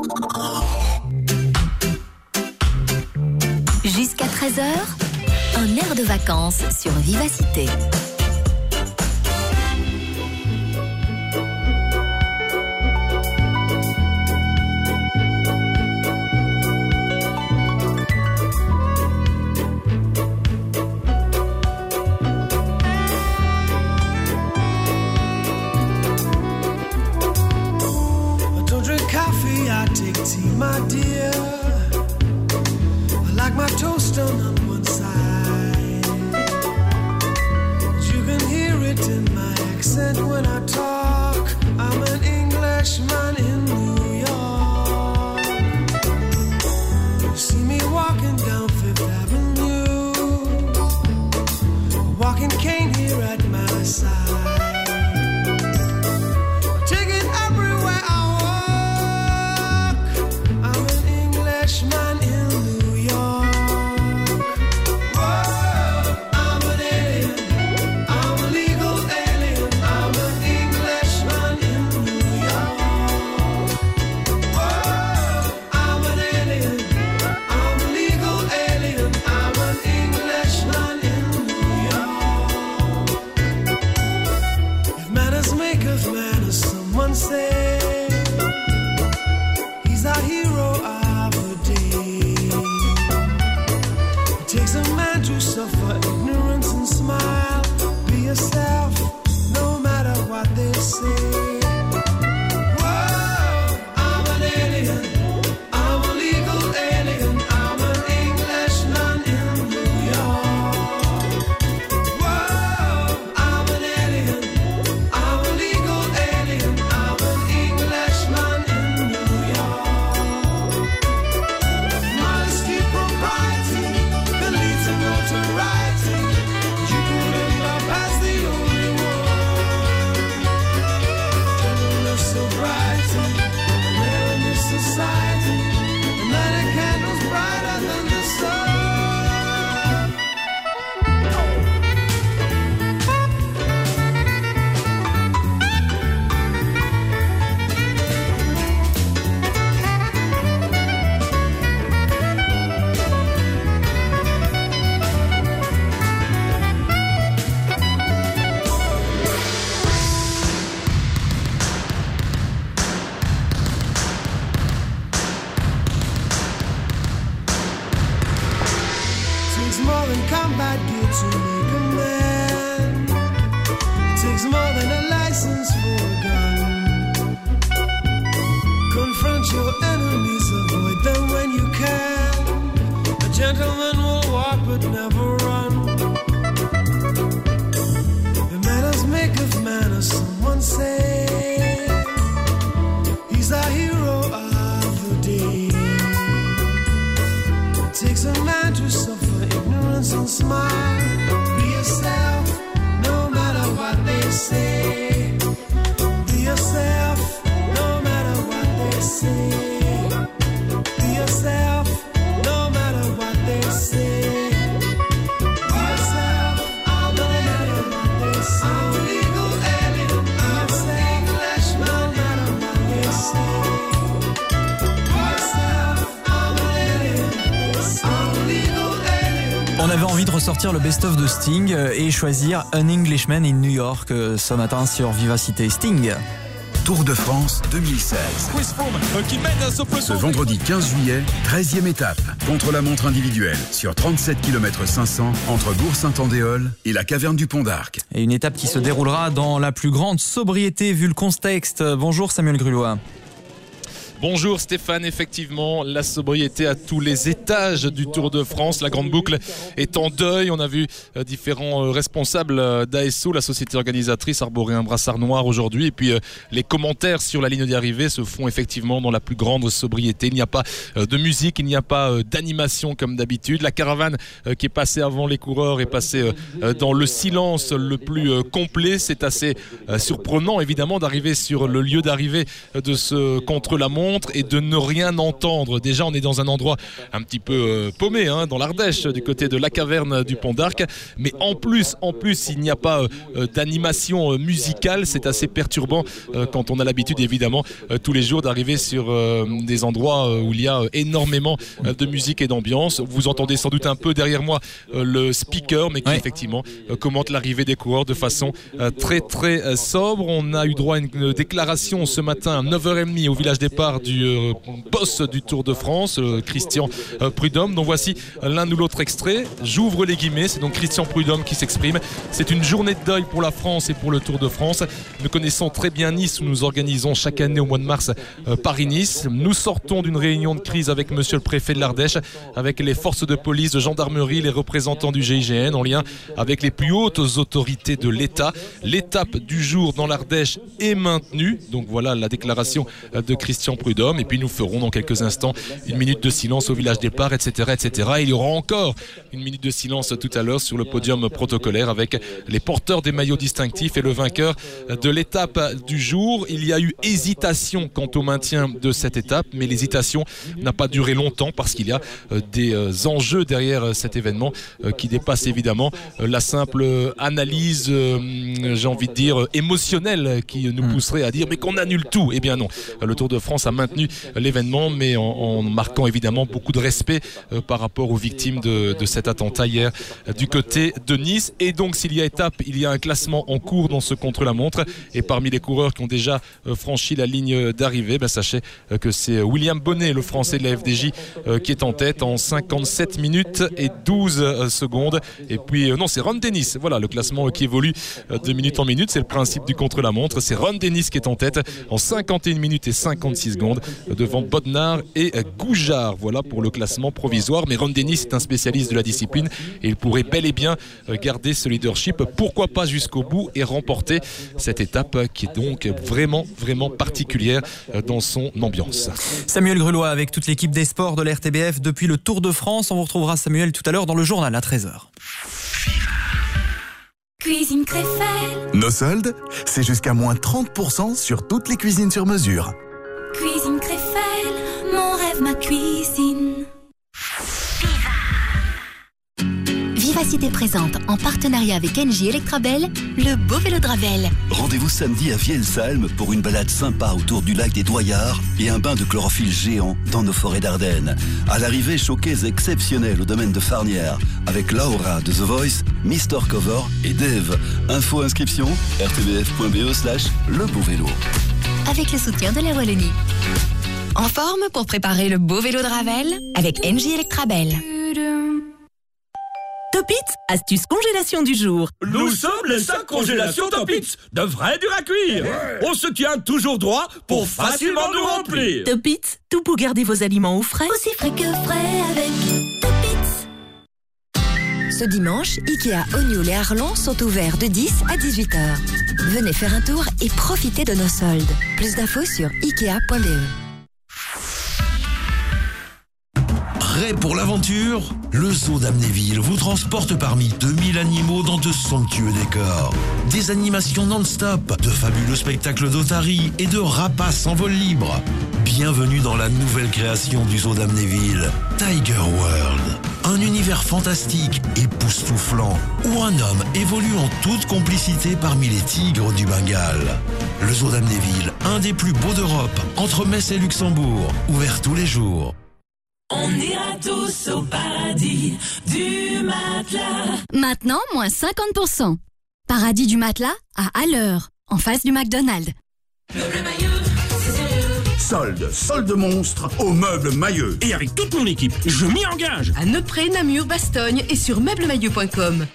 13h, un air de vacances sur Vivacité. Le best-of de Sting et choisir An Englishman in New York euh, ce matin sur Vivacité. Sting. Tour de France 2016. Ce vendredi 15 juillet, 13e étape, contre-la-montre individuelle sur 37 km 500 entre Bourg-Saint-Andéol et la caverne du Pont d'Arc. Et une étape qui se déroulera dans la plus grande sobriété vu le contexte. Bonjour Samuel Grulois. Bonjour Stéphane, effectivement, la sobriété à tous les étages du Tour de France. La grande boucle est en deuil. On a vu euh, différents euh, responsables euh, d'ASO, la société organisatrice, arborer un brassard noir aujourd'hui. Et puis les commentaires sur la ligne d'arrivée se font effectivement dans la plus grande sobriété. Il n'y a pas de musique, il n'y a pas d'animation comme d'habitude. La caravane qui est passée avant les coureurs est passée dans le silence le plus complet. C'est assez surprenant évidemment d'arriver sur le lieu d'arrivée de ce contre-la-montre et de ne rien entendre. Déjà, on est dans un endroit un petit peu euh, paumé, hein, dans l'Ardèche, du côté de la caverne du Pont d'Arc. Mais en plus, en plus, il n'y a pas euh, euh, d'animation musicale. C'est assez perturbant quand on a l'habitude, évidemment, tous les jours d'arriver sur des endroits où il y a énormément de musique et d'ambiance. Vous entendez sans doute un peu derrière moi le speaker, mais qui effectivement commente l'arrivée des coureurs de façon très très sobre. On a eu droit à une déclaration ce matin à 9h30 au village départ du euh, boss du Tour de France, euh, Christian euh, Prudhomme. Donc voici l'un ou l'autre extrait. J'ouvre les guillemets, c'est donc Christian Prudhomme qui s'exprime. C'est une journée de deuil pour la France et pour le Tour de France. Nous connaissons très bien Nice où nous organisons chaque année au mois de mars Paris-Nice. Nous sortons d'une réunion de crise avec monsieur le préfet de l'Ardèche, avec les forces de police, de gendarmerie, les représentants du GIGN en lien avec les plus hautes autorités de l'État. L'étape du jour dans l'Ardèche est maintenue. Donc voilà la déclaration de Christian Prudhomme et puis nous ferons dans quelques instants une minute de silence au village départ, etc., etc. il y aura encore une minute de silence tout à l'heure sur le podium protocolaire avec les porteurs des maillots distinctifs et le vainqueur de l'étape du jour. Il y a eu hésitation quant au maintien de cette étape, mais l'hésitation n'a pas duré longtemps parce qu'il y a euh, des euh, enjeux derrière euh, cet événement qui dépassent évidemment la simple analyse, j'ai envie de dire, émotionnelle qui nous hmm. pousserait à dire mais qu'on annule tout. Eh bien non, le Tour de France a maintenu l'événement, mais en, marquant évidemment beaucoup de respect euh, par rapport aux victimes de, cet attentat hier euh, du côté de Nice. Et donc, s'il y a étape, il y a un classement en cours dans ce contre-la-montre. Et parmi les coureurs qui ont déjà euh, franchi la ligne d'arrivée, ben, sachez que c'est William Bonnet, le français de la FDJ, qui est en tête en 57 minutes et 12 secondes. Et puis, non, c'est Ron Dennis. Voilà, le classement qui évolue de minute en minute. C'est le principe du contre-la-montre. C'est Ron Dennis qui est en tête en 51 minutes et 56 secondes devant Bodnar et Goujard. Voilà pour le classement provisoire. Mais Ron Dennis est un spécialiste de la discipline et il pourrait bel et bien garder ce leadership. Pourquoi pas jusqu'au bout et remporter cette étape qui est donc vraiment, vraiment particulière dans son ambiance. Samuel Grulois avec toute l'équipe des sports de l'RTBF depuis le Tour de France. On vous retrouvera Samuel tout à l'heure dans le journal à 13h. Cuisine Créfelle. Nos soldes, c'est jusqu'à moins 30% sur toutes les cuisines sur mesure. Cuisine Créfelle, mon rêve, ma cuisine. Vivacité présente, en partenariat avec NJ Electrabel, le beau vélo de Ravel. Rendez-vous samedi à Vielsalm pour une balade sympa autour du lac des Doyards et un bain de chlorophylle géant dans nos forêts d'Ardennes. À l'arrivée, showcase exceptionnel au domaine de Farnière avec Laura de The Voice, Mister Cover et Dave. Info inscription rtbf.be slash le beau vélo avec le soutien de la Wallonie. En forme pour préparer le beau vélo de Ravel avec NJ Electrabel. Topitz, astuce congélation du jour. Nous sommes les 5 congélations Topitz, de vrai dur à cuire. On se tient toujours droit pour facilement nous remplir. Topitz, tout pour garder vos aliments au frais. Aussi frais que frais avec ce dimanche, Ikea O'Neill et Arlon sont ouverts de 10 à 18h. Venez faire un tour et profitez de nos soldes. Plus d'infos sur ikea.be. Prêt pour l'aventure Le zoo d'Amnéville vous transporte parmi 2000 animaux dans de somptueux décors. Des animations non-stop, de fabuleux spectacles d'otaries et de rapaces en vol libre. Bienvenue dans la nouvelle création du zoo d'Amnéville, Tiger World. Un univers fantastique, époustouflant, où un homme évolue en toute complicité parmi les tigres du Bengale. Le zoo d'Amnéville, un des plus beaux d'Europe, entre Metz et Luxembourg, ouvert tous les jours. On ira tous au paradis du matelas. Maintenant, moins 50%. Paradis du matelas à Alleur, en face du McDonald's. Solde, solde monstre au meuble mailleux. Et avec toute mon équipe, je m'y engage. À Neupré, Namur, Bastogne et sur meublemailleux.com.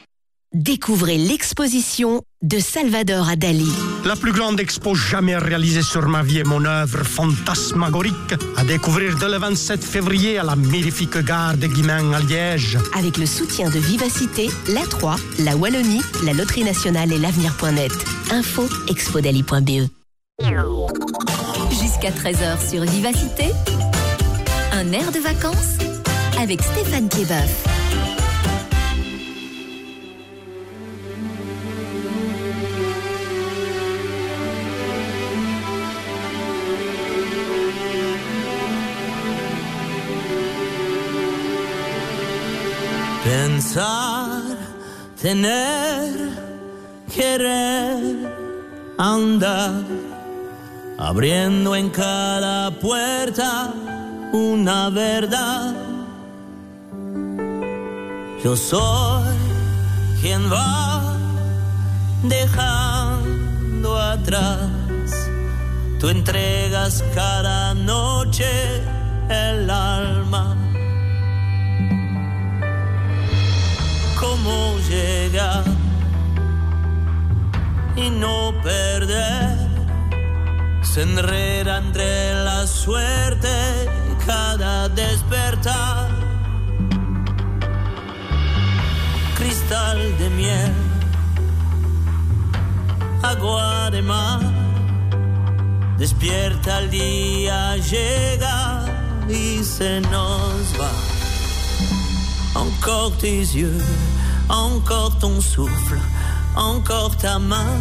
découvrez l'exposition de Salvador Adali. La plus grande expo jamais réalisée sur ma vie et mon œuvre fantasmagorique à découvrir dès le 27 février à la magnifique gare de Guimain à Liège. Avec le soutien de Vivacité, la 3, la Wallonie, la Loterie Nationale et l'avenir.net. Info expodali.be. Jusqu'à 13h sur Vivacité, un air de vacances avec Stéphane Québeuf. Tener, querer, andar, abriendo en cada puerta una verdad. Yo soy quien va dejando atrás. Tú entregas cada noche el alma. Cómo llegar y no perder. Se enreda entre la suerte cada despertar. Cristal de miel, agua de mar. Despierta el día, llega y se nos va. Encore tes yeux, encore ton souffle, encore ta main.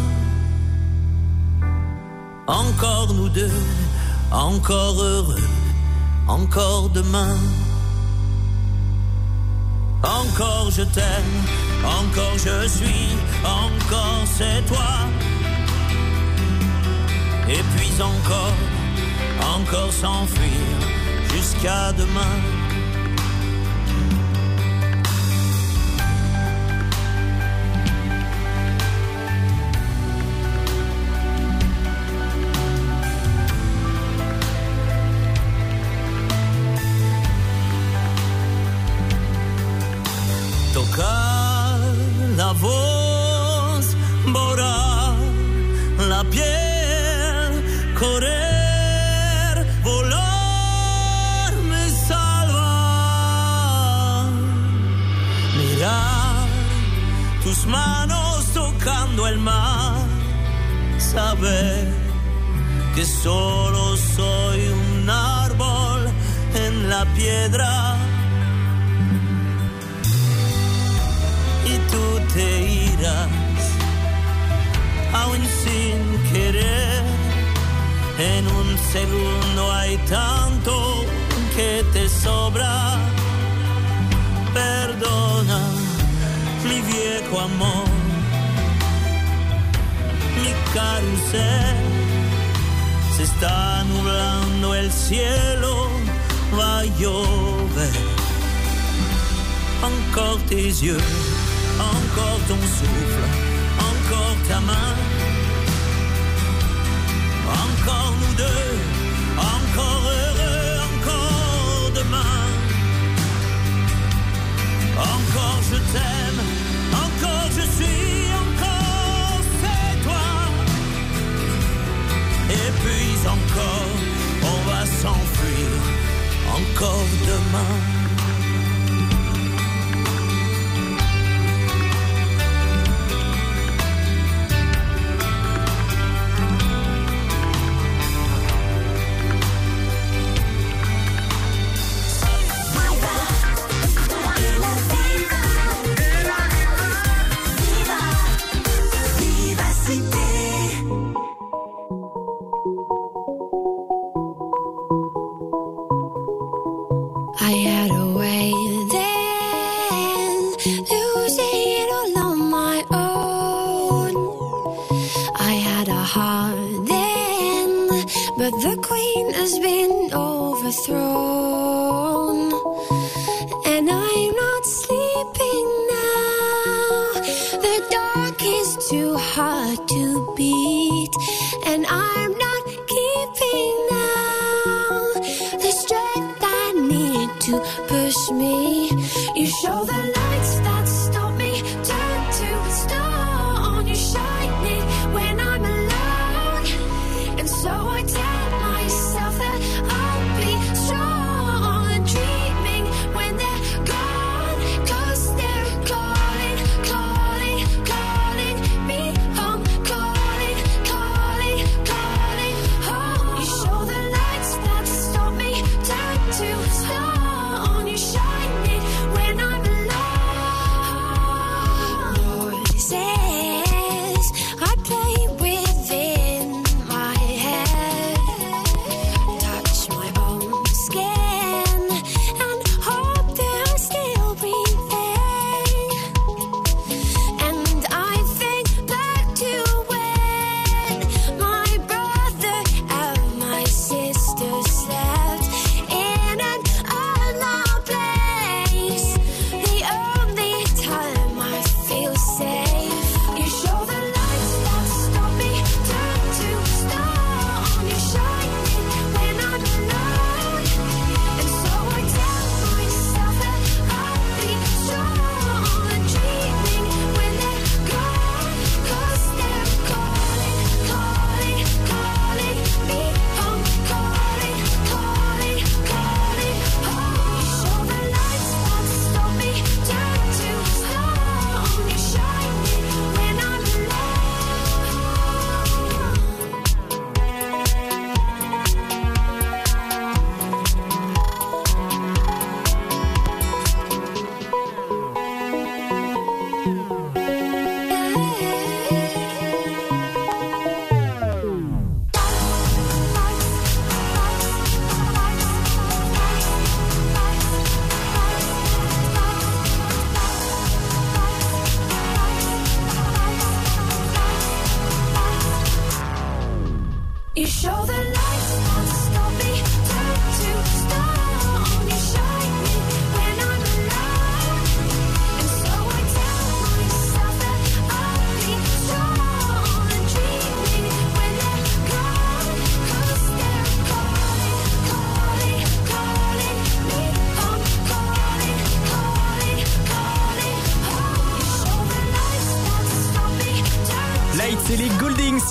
Encore nous deux, encore heureux, encore demain. Encore je t'aime, encore je suis, encore c'est toi. Et puis encore, encore s'enfuir jusqu'à demain. Saber que solo soy un árbol en la piedra. y tú te irás, aún sin querer. En un segundo hay tanto que te sobra. Perdona mi viejo amor, carrusel. Se está nublando el cielo, va a llover. Encore tes yeux encore ton souffle, encore ta main, encore nous deux, encore demain.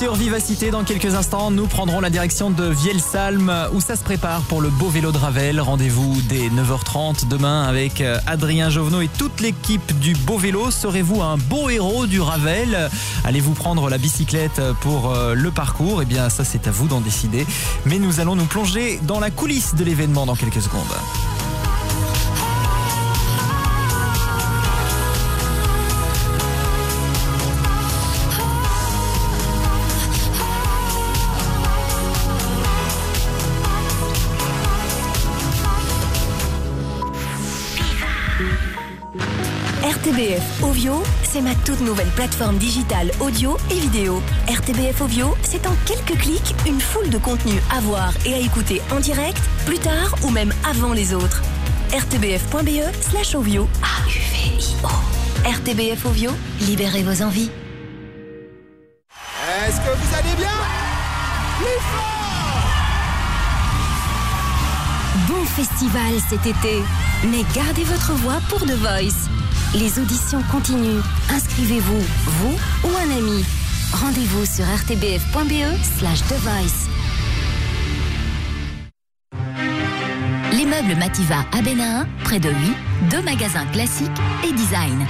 Sur Vivacité. Dans quelques instants, nous prendrons la direction de Vielsalm où ça se prépare pour le beau vélo de Ravel. Rendez-vous dès 9h30 demain avec euh, Adrien Jovenot et toute l'équipe du beau vélo. Serez-vous un beau héros du Ravel? Allez-vous prendre la bicyclette pour euh, le parcours? Eh bien, ça, c'est à vous d'en décider. Mais nous allons nous plonger dans la coulisse de l'événement dans quelques secondes. Ovio, c'est ma toute nouvelle plateforme digitale audio et vidéo. RTBF Ovio, c'est en quelques clics une foule de contenus à voir et à écouter en direct, plus tard ou même avant les autres. rtbf.be slash Ovio. A-U-V-I-O. RTBF Ovio, libérez vos envies. Est-ce que vous allez bien? Plus fort Bon festival cet été, mais gardez votre voix pour The Voice. Les auditions continuent. Inscrivez-vous, vous ou un ami. Rendez-vous sur rtbf.be slash The Voice. L'immeuble Mativa à Bénin, près de lui, deux magasins classiques et design.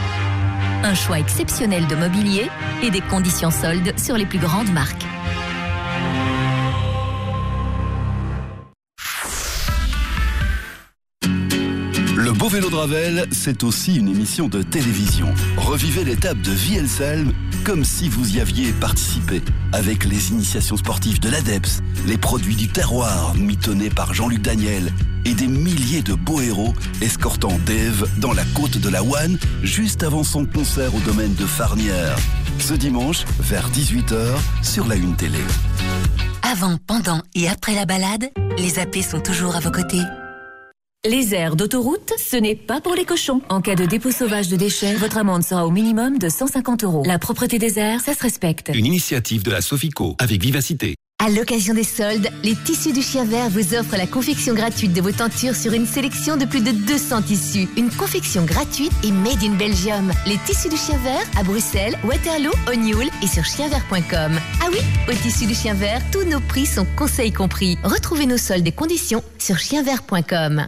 Un choix exceptionnel de mobilier et des conditions soldes sur les plus grandes marques. C'est aussi une émission de télévision. Revivez l'étape de Vielsalm comme si vous y aviez participé. Avec les initiations sportives de l'ADEPS, les produits du terroir mitonnés par Jean-Luc Daniel et des milliers de beaux héros escortant Dave dans la côte de la One juste avant son concert au domaine de Farnière. Ce dimanche, vers 18h, sur la Une Télé. Avant, pendant et après la balade, les AP sont toujours à vos côtés. Les aires d'autoroute, ce n'est pas pour les cochons. En cas de dépôt sauvage de déchets, votre amende sera au minimum de 150 euros. La propreté des airs, ça se respecte. Une initiative de la Sofico avec Vivacité. À l'occasion des soldes, les tissus du chien vert vous offrent la confection gratuite de vos tentures sur une sélection de plus de 200 tissus. Une confection gratuite et made in Belgium. Les tissus du chien vert à Bruxelles, Waterloo, O'Neill et sur chienvert.com. Ah oui, au tissu du chien vert, tous nos prix sont conseils compris. Retrouvez nos soldes et conditions sur chienvert.com.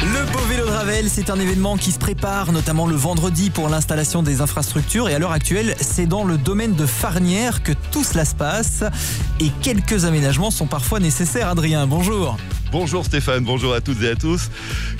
Le beau vélo de Ravel, c'est un événement qui se prépare notamment le vendredi pour l'installation des infrastructures et à l'heure actuelle, c'est dans le domaine de Farnière que tout cela se passe et quelques aménagements sont parfois nécessaires. Adrien, bonjour. Bonjour Stéphane, bonjour à toutes et à tous.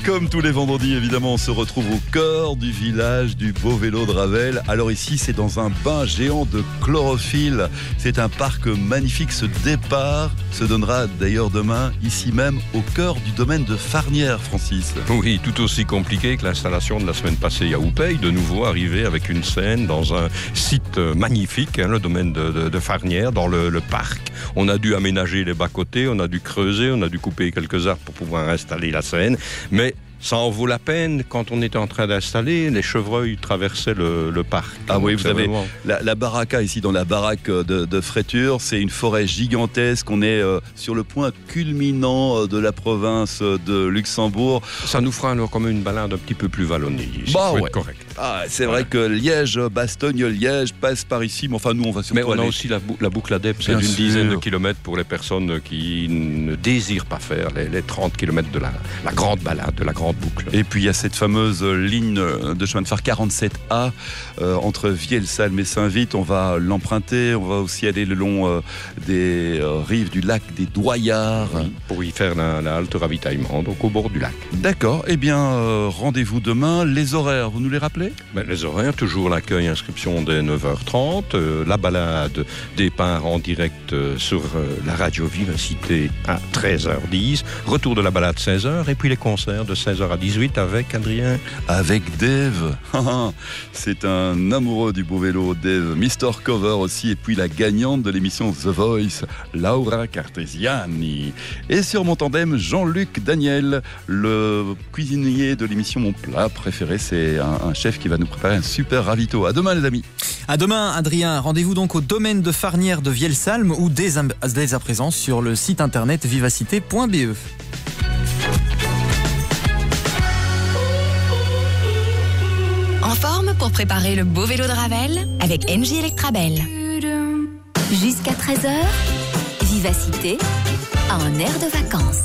Comme tous les vendredis, évidemment, on se retrouve au cœur du village du beau vélo de Ravel. Alors ici, c'est dans un bain géant de chlorophylle. C'est un parc magnifique. Ce départ se donnera d'ailleurs demain, ici même, au cœur du domaine de Farnière, Francis. Oui, tout aussi compliqué que l'installation de la semaine passée à Oupey. De nouveau arrivé avec une scène dans un site magnifique, hein, le domaine de, de, Farnière, dans le, le parc. On a dû aménager les bas-côtés, on a dû creuser, on a dû couper quelques arbres pour pouvoir installer la scène. Mais ça en vaut la peine. Quand on était en train d'installer, les chevreuils traversaient le, le parc. Ah oui, vous avez vraiment- la, la baraka ici dans la baraque de, de Fréture. C'est une forêt gigantesque. On est euh, sur le point culminant euh, de la province de Luxembourg. Ça nous fera alors comme une balade un petit peu plus vallonnée. ici, Bah ouais. correct. Ah, c'est vrai que Liège, Bastogne-Liège passe par ici. Mais enfin, nous, on va surtout Mais on a aller- aussi la, bou- la boucle ADEP, c'est d'une dizaine de kilomètres pour les personnes qui ne désirent pas faire les, les 30 kilomètres de la, la grande balade, de la grande boucle. Et puis il y a cette fameuse ligne de chemin de fer 47A euh, entre Vielsalm et Saint-Vite. On va l'emprunter. On va aussi aller le long euh, des euh, rives du lac des Doyards. Pour y faire la, la halte ravitaillement, donc au bord du lac. D'accord. Eh bien, euh, rendez-vous demain. Les horaires, vous nous les rappelez? Ben, Les horaires, toujours l'accueil, inscription dès 9h30, euh, la balade départ en direct euh, sur euh, la radio Vivacité à 13h10, retour de la balade 16h et puis les concerts de 16h à 18 avec Adrien. Avec Dave. [LAUGHS] C'est un amoureux du beau vélo, Dave. Mister Cover aussi. Et puis la gagnante de l'émission The Voice, Laura Cartesiani. Et sur mon tandem, Jean-Luc Daniel, le cuisinier de l'émission Mon plat préféré. C'est un, un chef qui va nous préparer un super ravito. À demain, les amis. À demain, Adrien. Rendez-vous donc au domaine de Farnière de Vielsalm ou dès, à- dès à présent sur le site internet vivacité.be. En forme pour préparer le beau vélo de Ravel avec NJ Electrabel. Jusqu'à 13h, Vivacité, un air de vacances.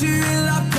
Tu as tué la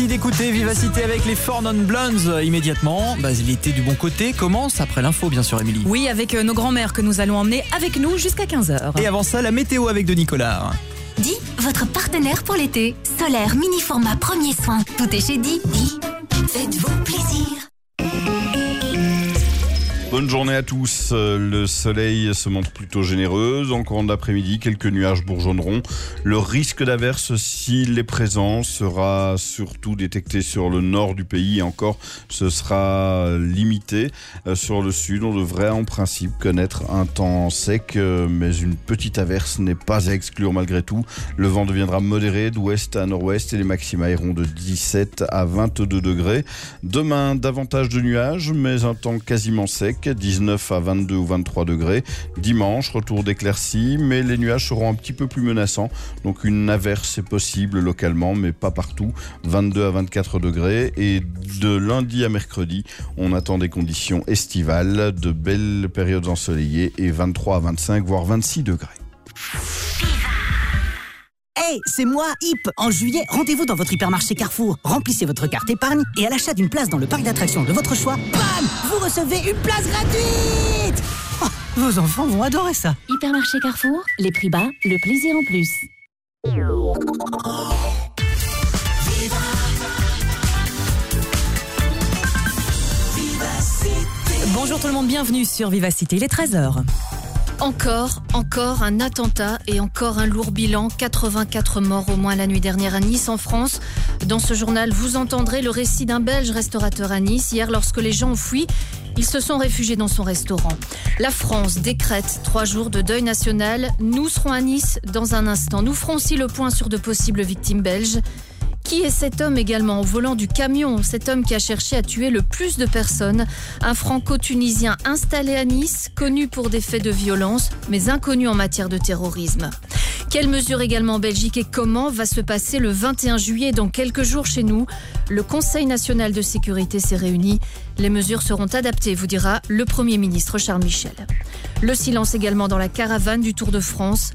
Merci d'écouter Vivacité avec les Four Non Blondes euh, immédiatement. Bah, il était du bon côté. Commence après l'info, bien sûr, Émilie. Oui, avec euh, nos grands-mères que nous allons emmener avec nous jusqu'à 15h. Et avant ça, la météo avec Denis Collard. Di, votre partenaire pour l'été. Solaire, mini format, premier soin. Tout est chez Di. Bonne journée à tous. Euh, Le soleil se montre plutôt généreux. En courant de l'après-midi, quelques nuages bourgeonneront. Le risque d'averse, s'il est présent, sera surtout détecté sur le nord du pays. Et encore, ce sera limité. Euh, Sur le sud, on devrait en principe connaître un temps sec, euh, mais une petite averse n'est pas à exclure malgré tout. Le vent deviendra modéré d'ouest à nord-ouest et les maxima iront de 17 à 22 degrés. Demain, davantage de nuages, mais un temps quasiment sec, 19 à 22 ou 23 degrés. Dimanche, retour d'éclaircies, mais les nuages seront un petit peu plus menaçants. Donc une averse est possible localement, mais pas partout. 22 à 24 degrés. Et de lundi à mercredi, on attend des conditions estivales, de belles périodes ensoleillées et 23 à 25, voire 26 degrés. Hey, c'est moi, Hip En juillet, rendez-vous dans votre hypermarché Carrefour. Remplissez votre carte épargne et à l'achat d'une place dans le parc d'attractions de votre choix, bam Vous recevez une place gratuite Oh, Vos enfants vont adorer ça. Hypermarché Carrefour, les prix bas, le plaisir en plus. Bonjour tout le monde, bienvenue sur Vivacité, il est 13h. Encore, encore un attentat et encore un lourd bilan. 84 morts au moins la nuit dernière à Nice, en France. Dans ce journal, vous entendrez le récit d'un Belge restaurateur à Nice. Hier, lorsque les gens ont fui, ils se sont réfugiés dans son restaurant. La France décrète trois jours de deuil national. Nous serons à Nice dans un instant. Nous ferons aussi le point sur de possibles victimes belges. Qui est cet homme également au volant du camion? Cet homme qui a cherché à tuer le plus de personnes. Un franco-tunisien installé à Nice, connu pour des faits de violence, mais inconnu en matière de terrorisme. Quelles mesures également en Belgique et comment va se passer le 21 juillet dans quelques jours chez nous? Le Conseil national de sécurité s'est réuni. Les mesures seront adaptées, vous dira le Premier ministre Charles Michel. Le silence également dans la caravane du Tour de France.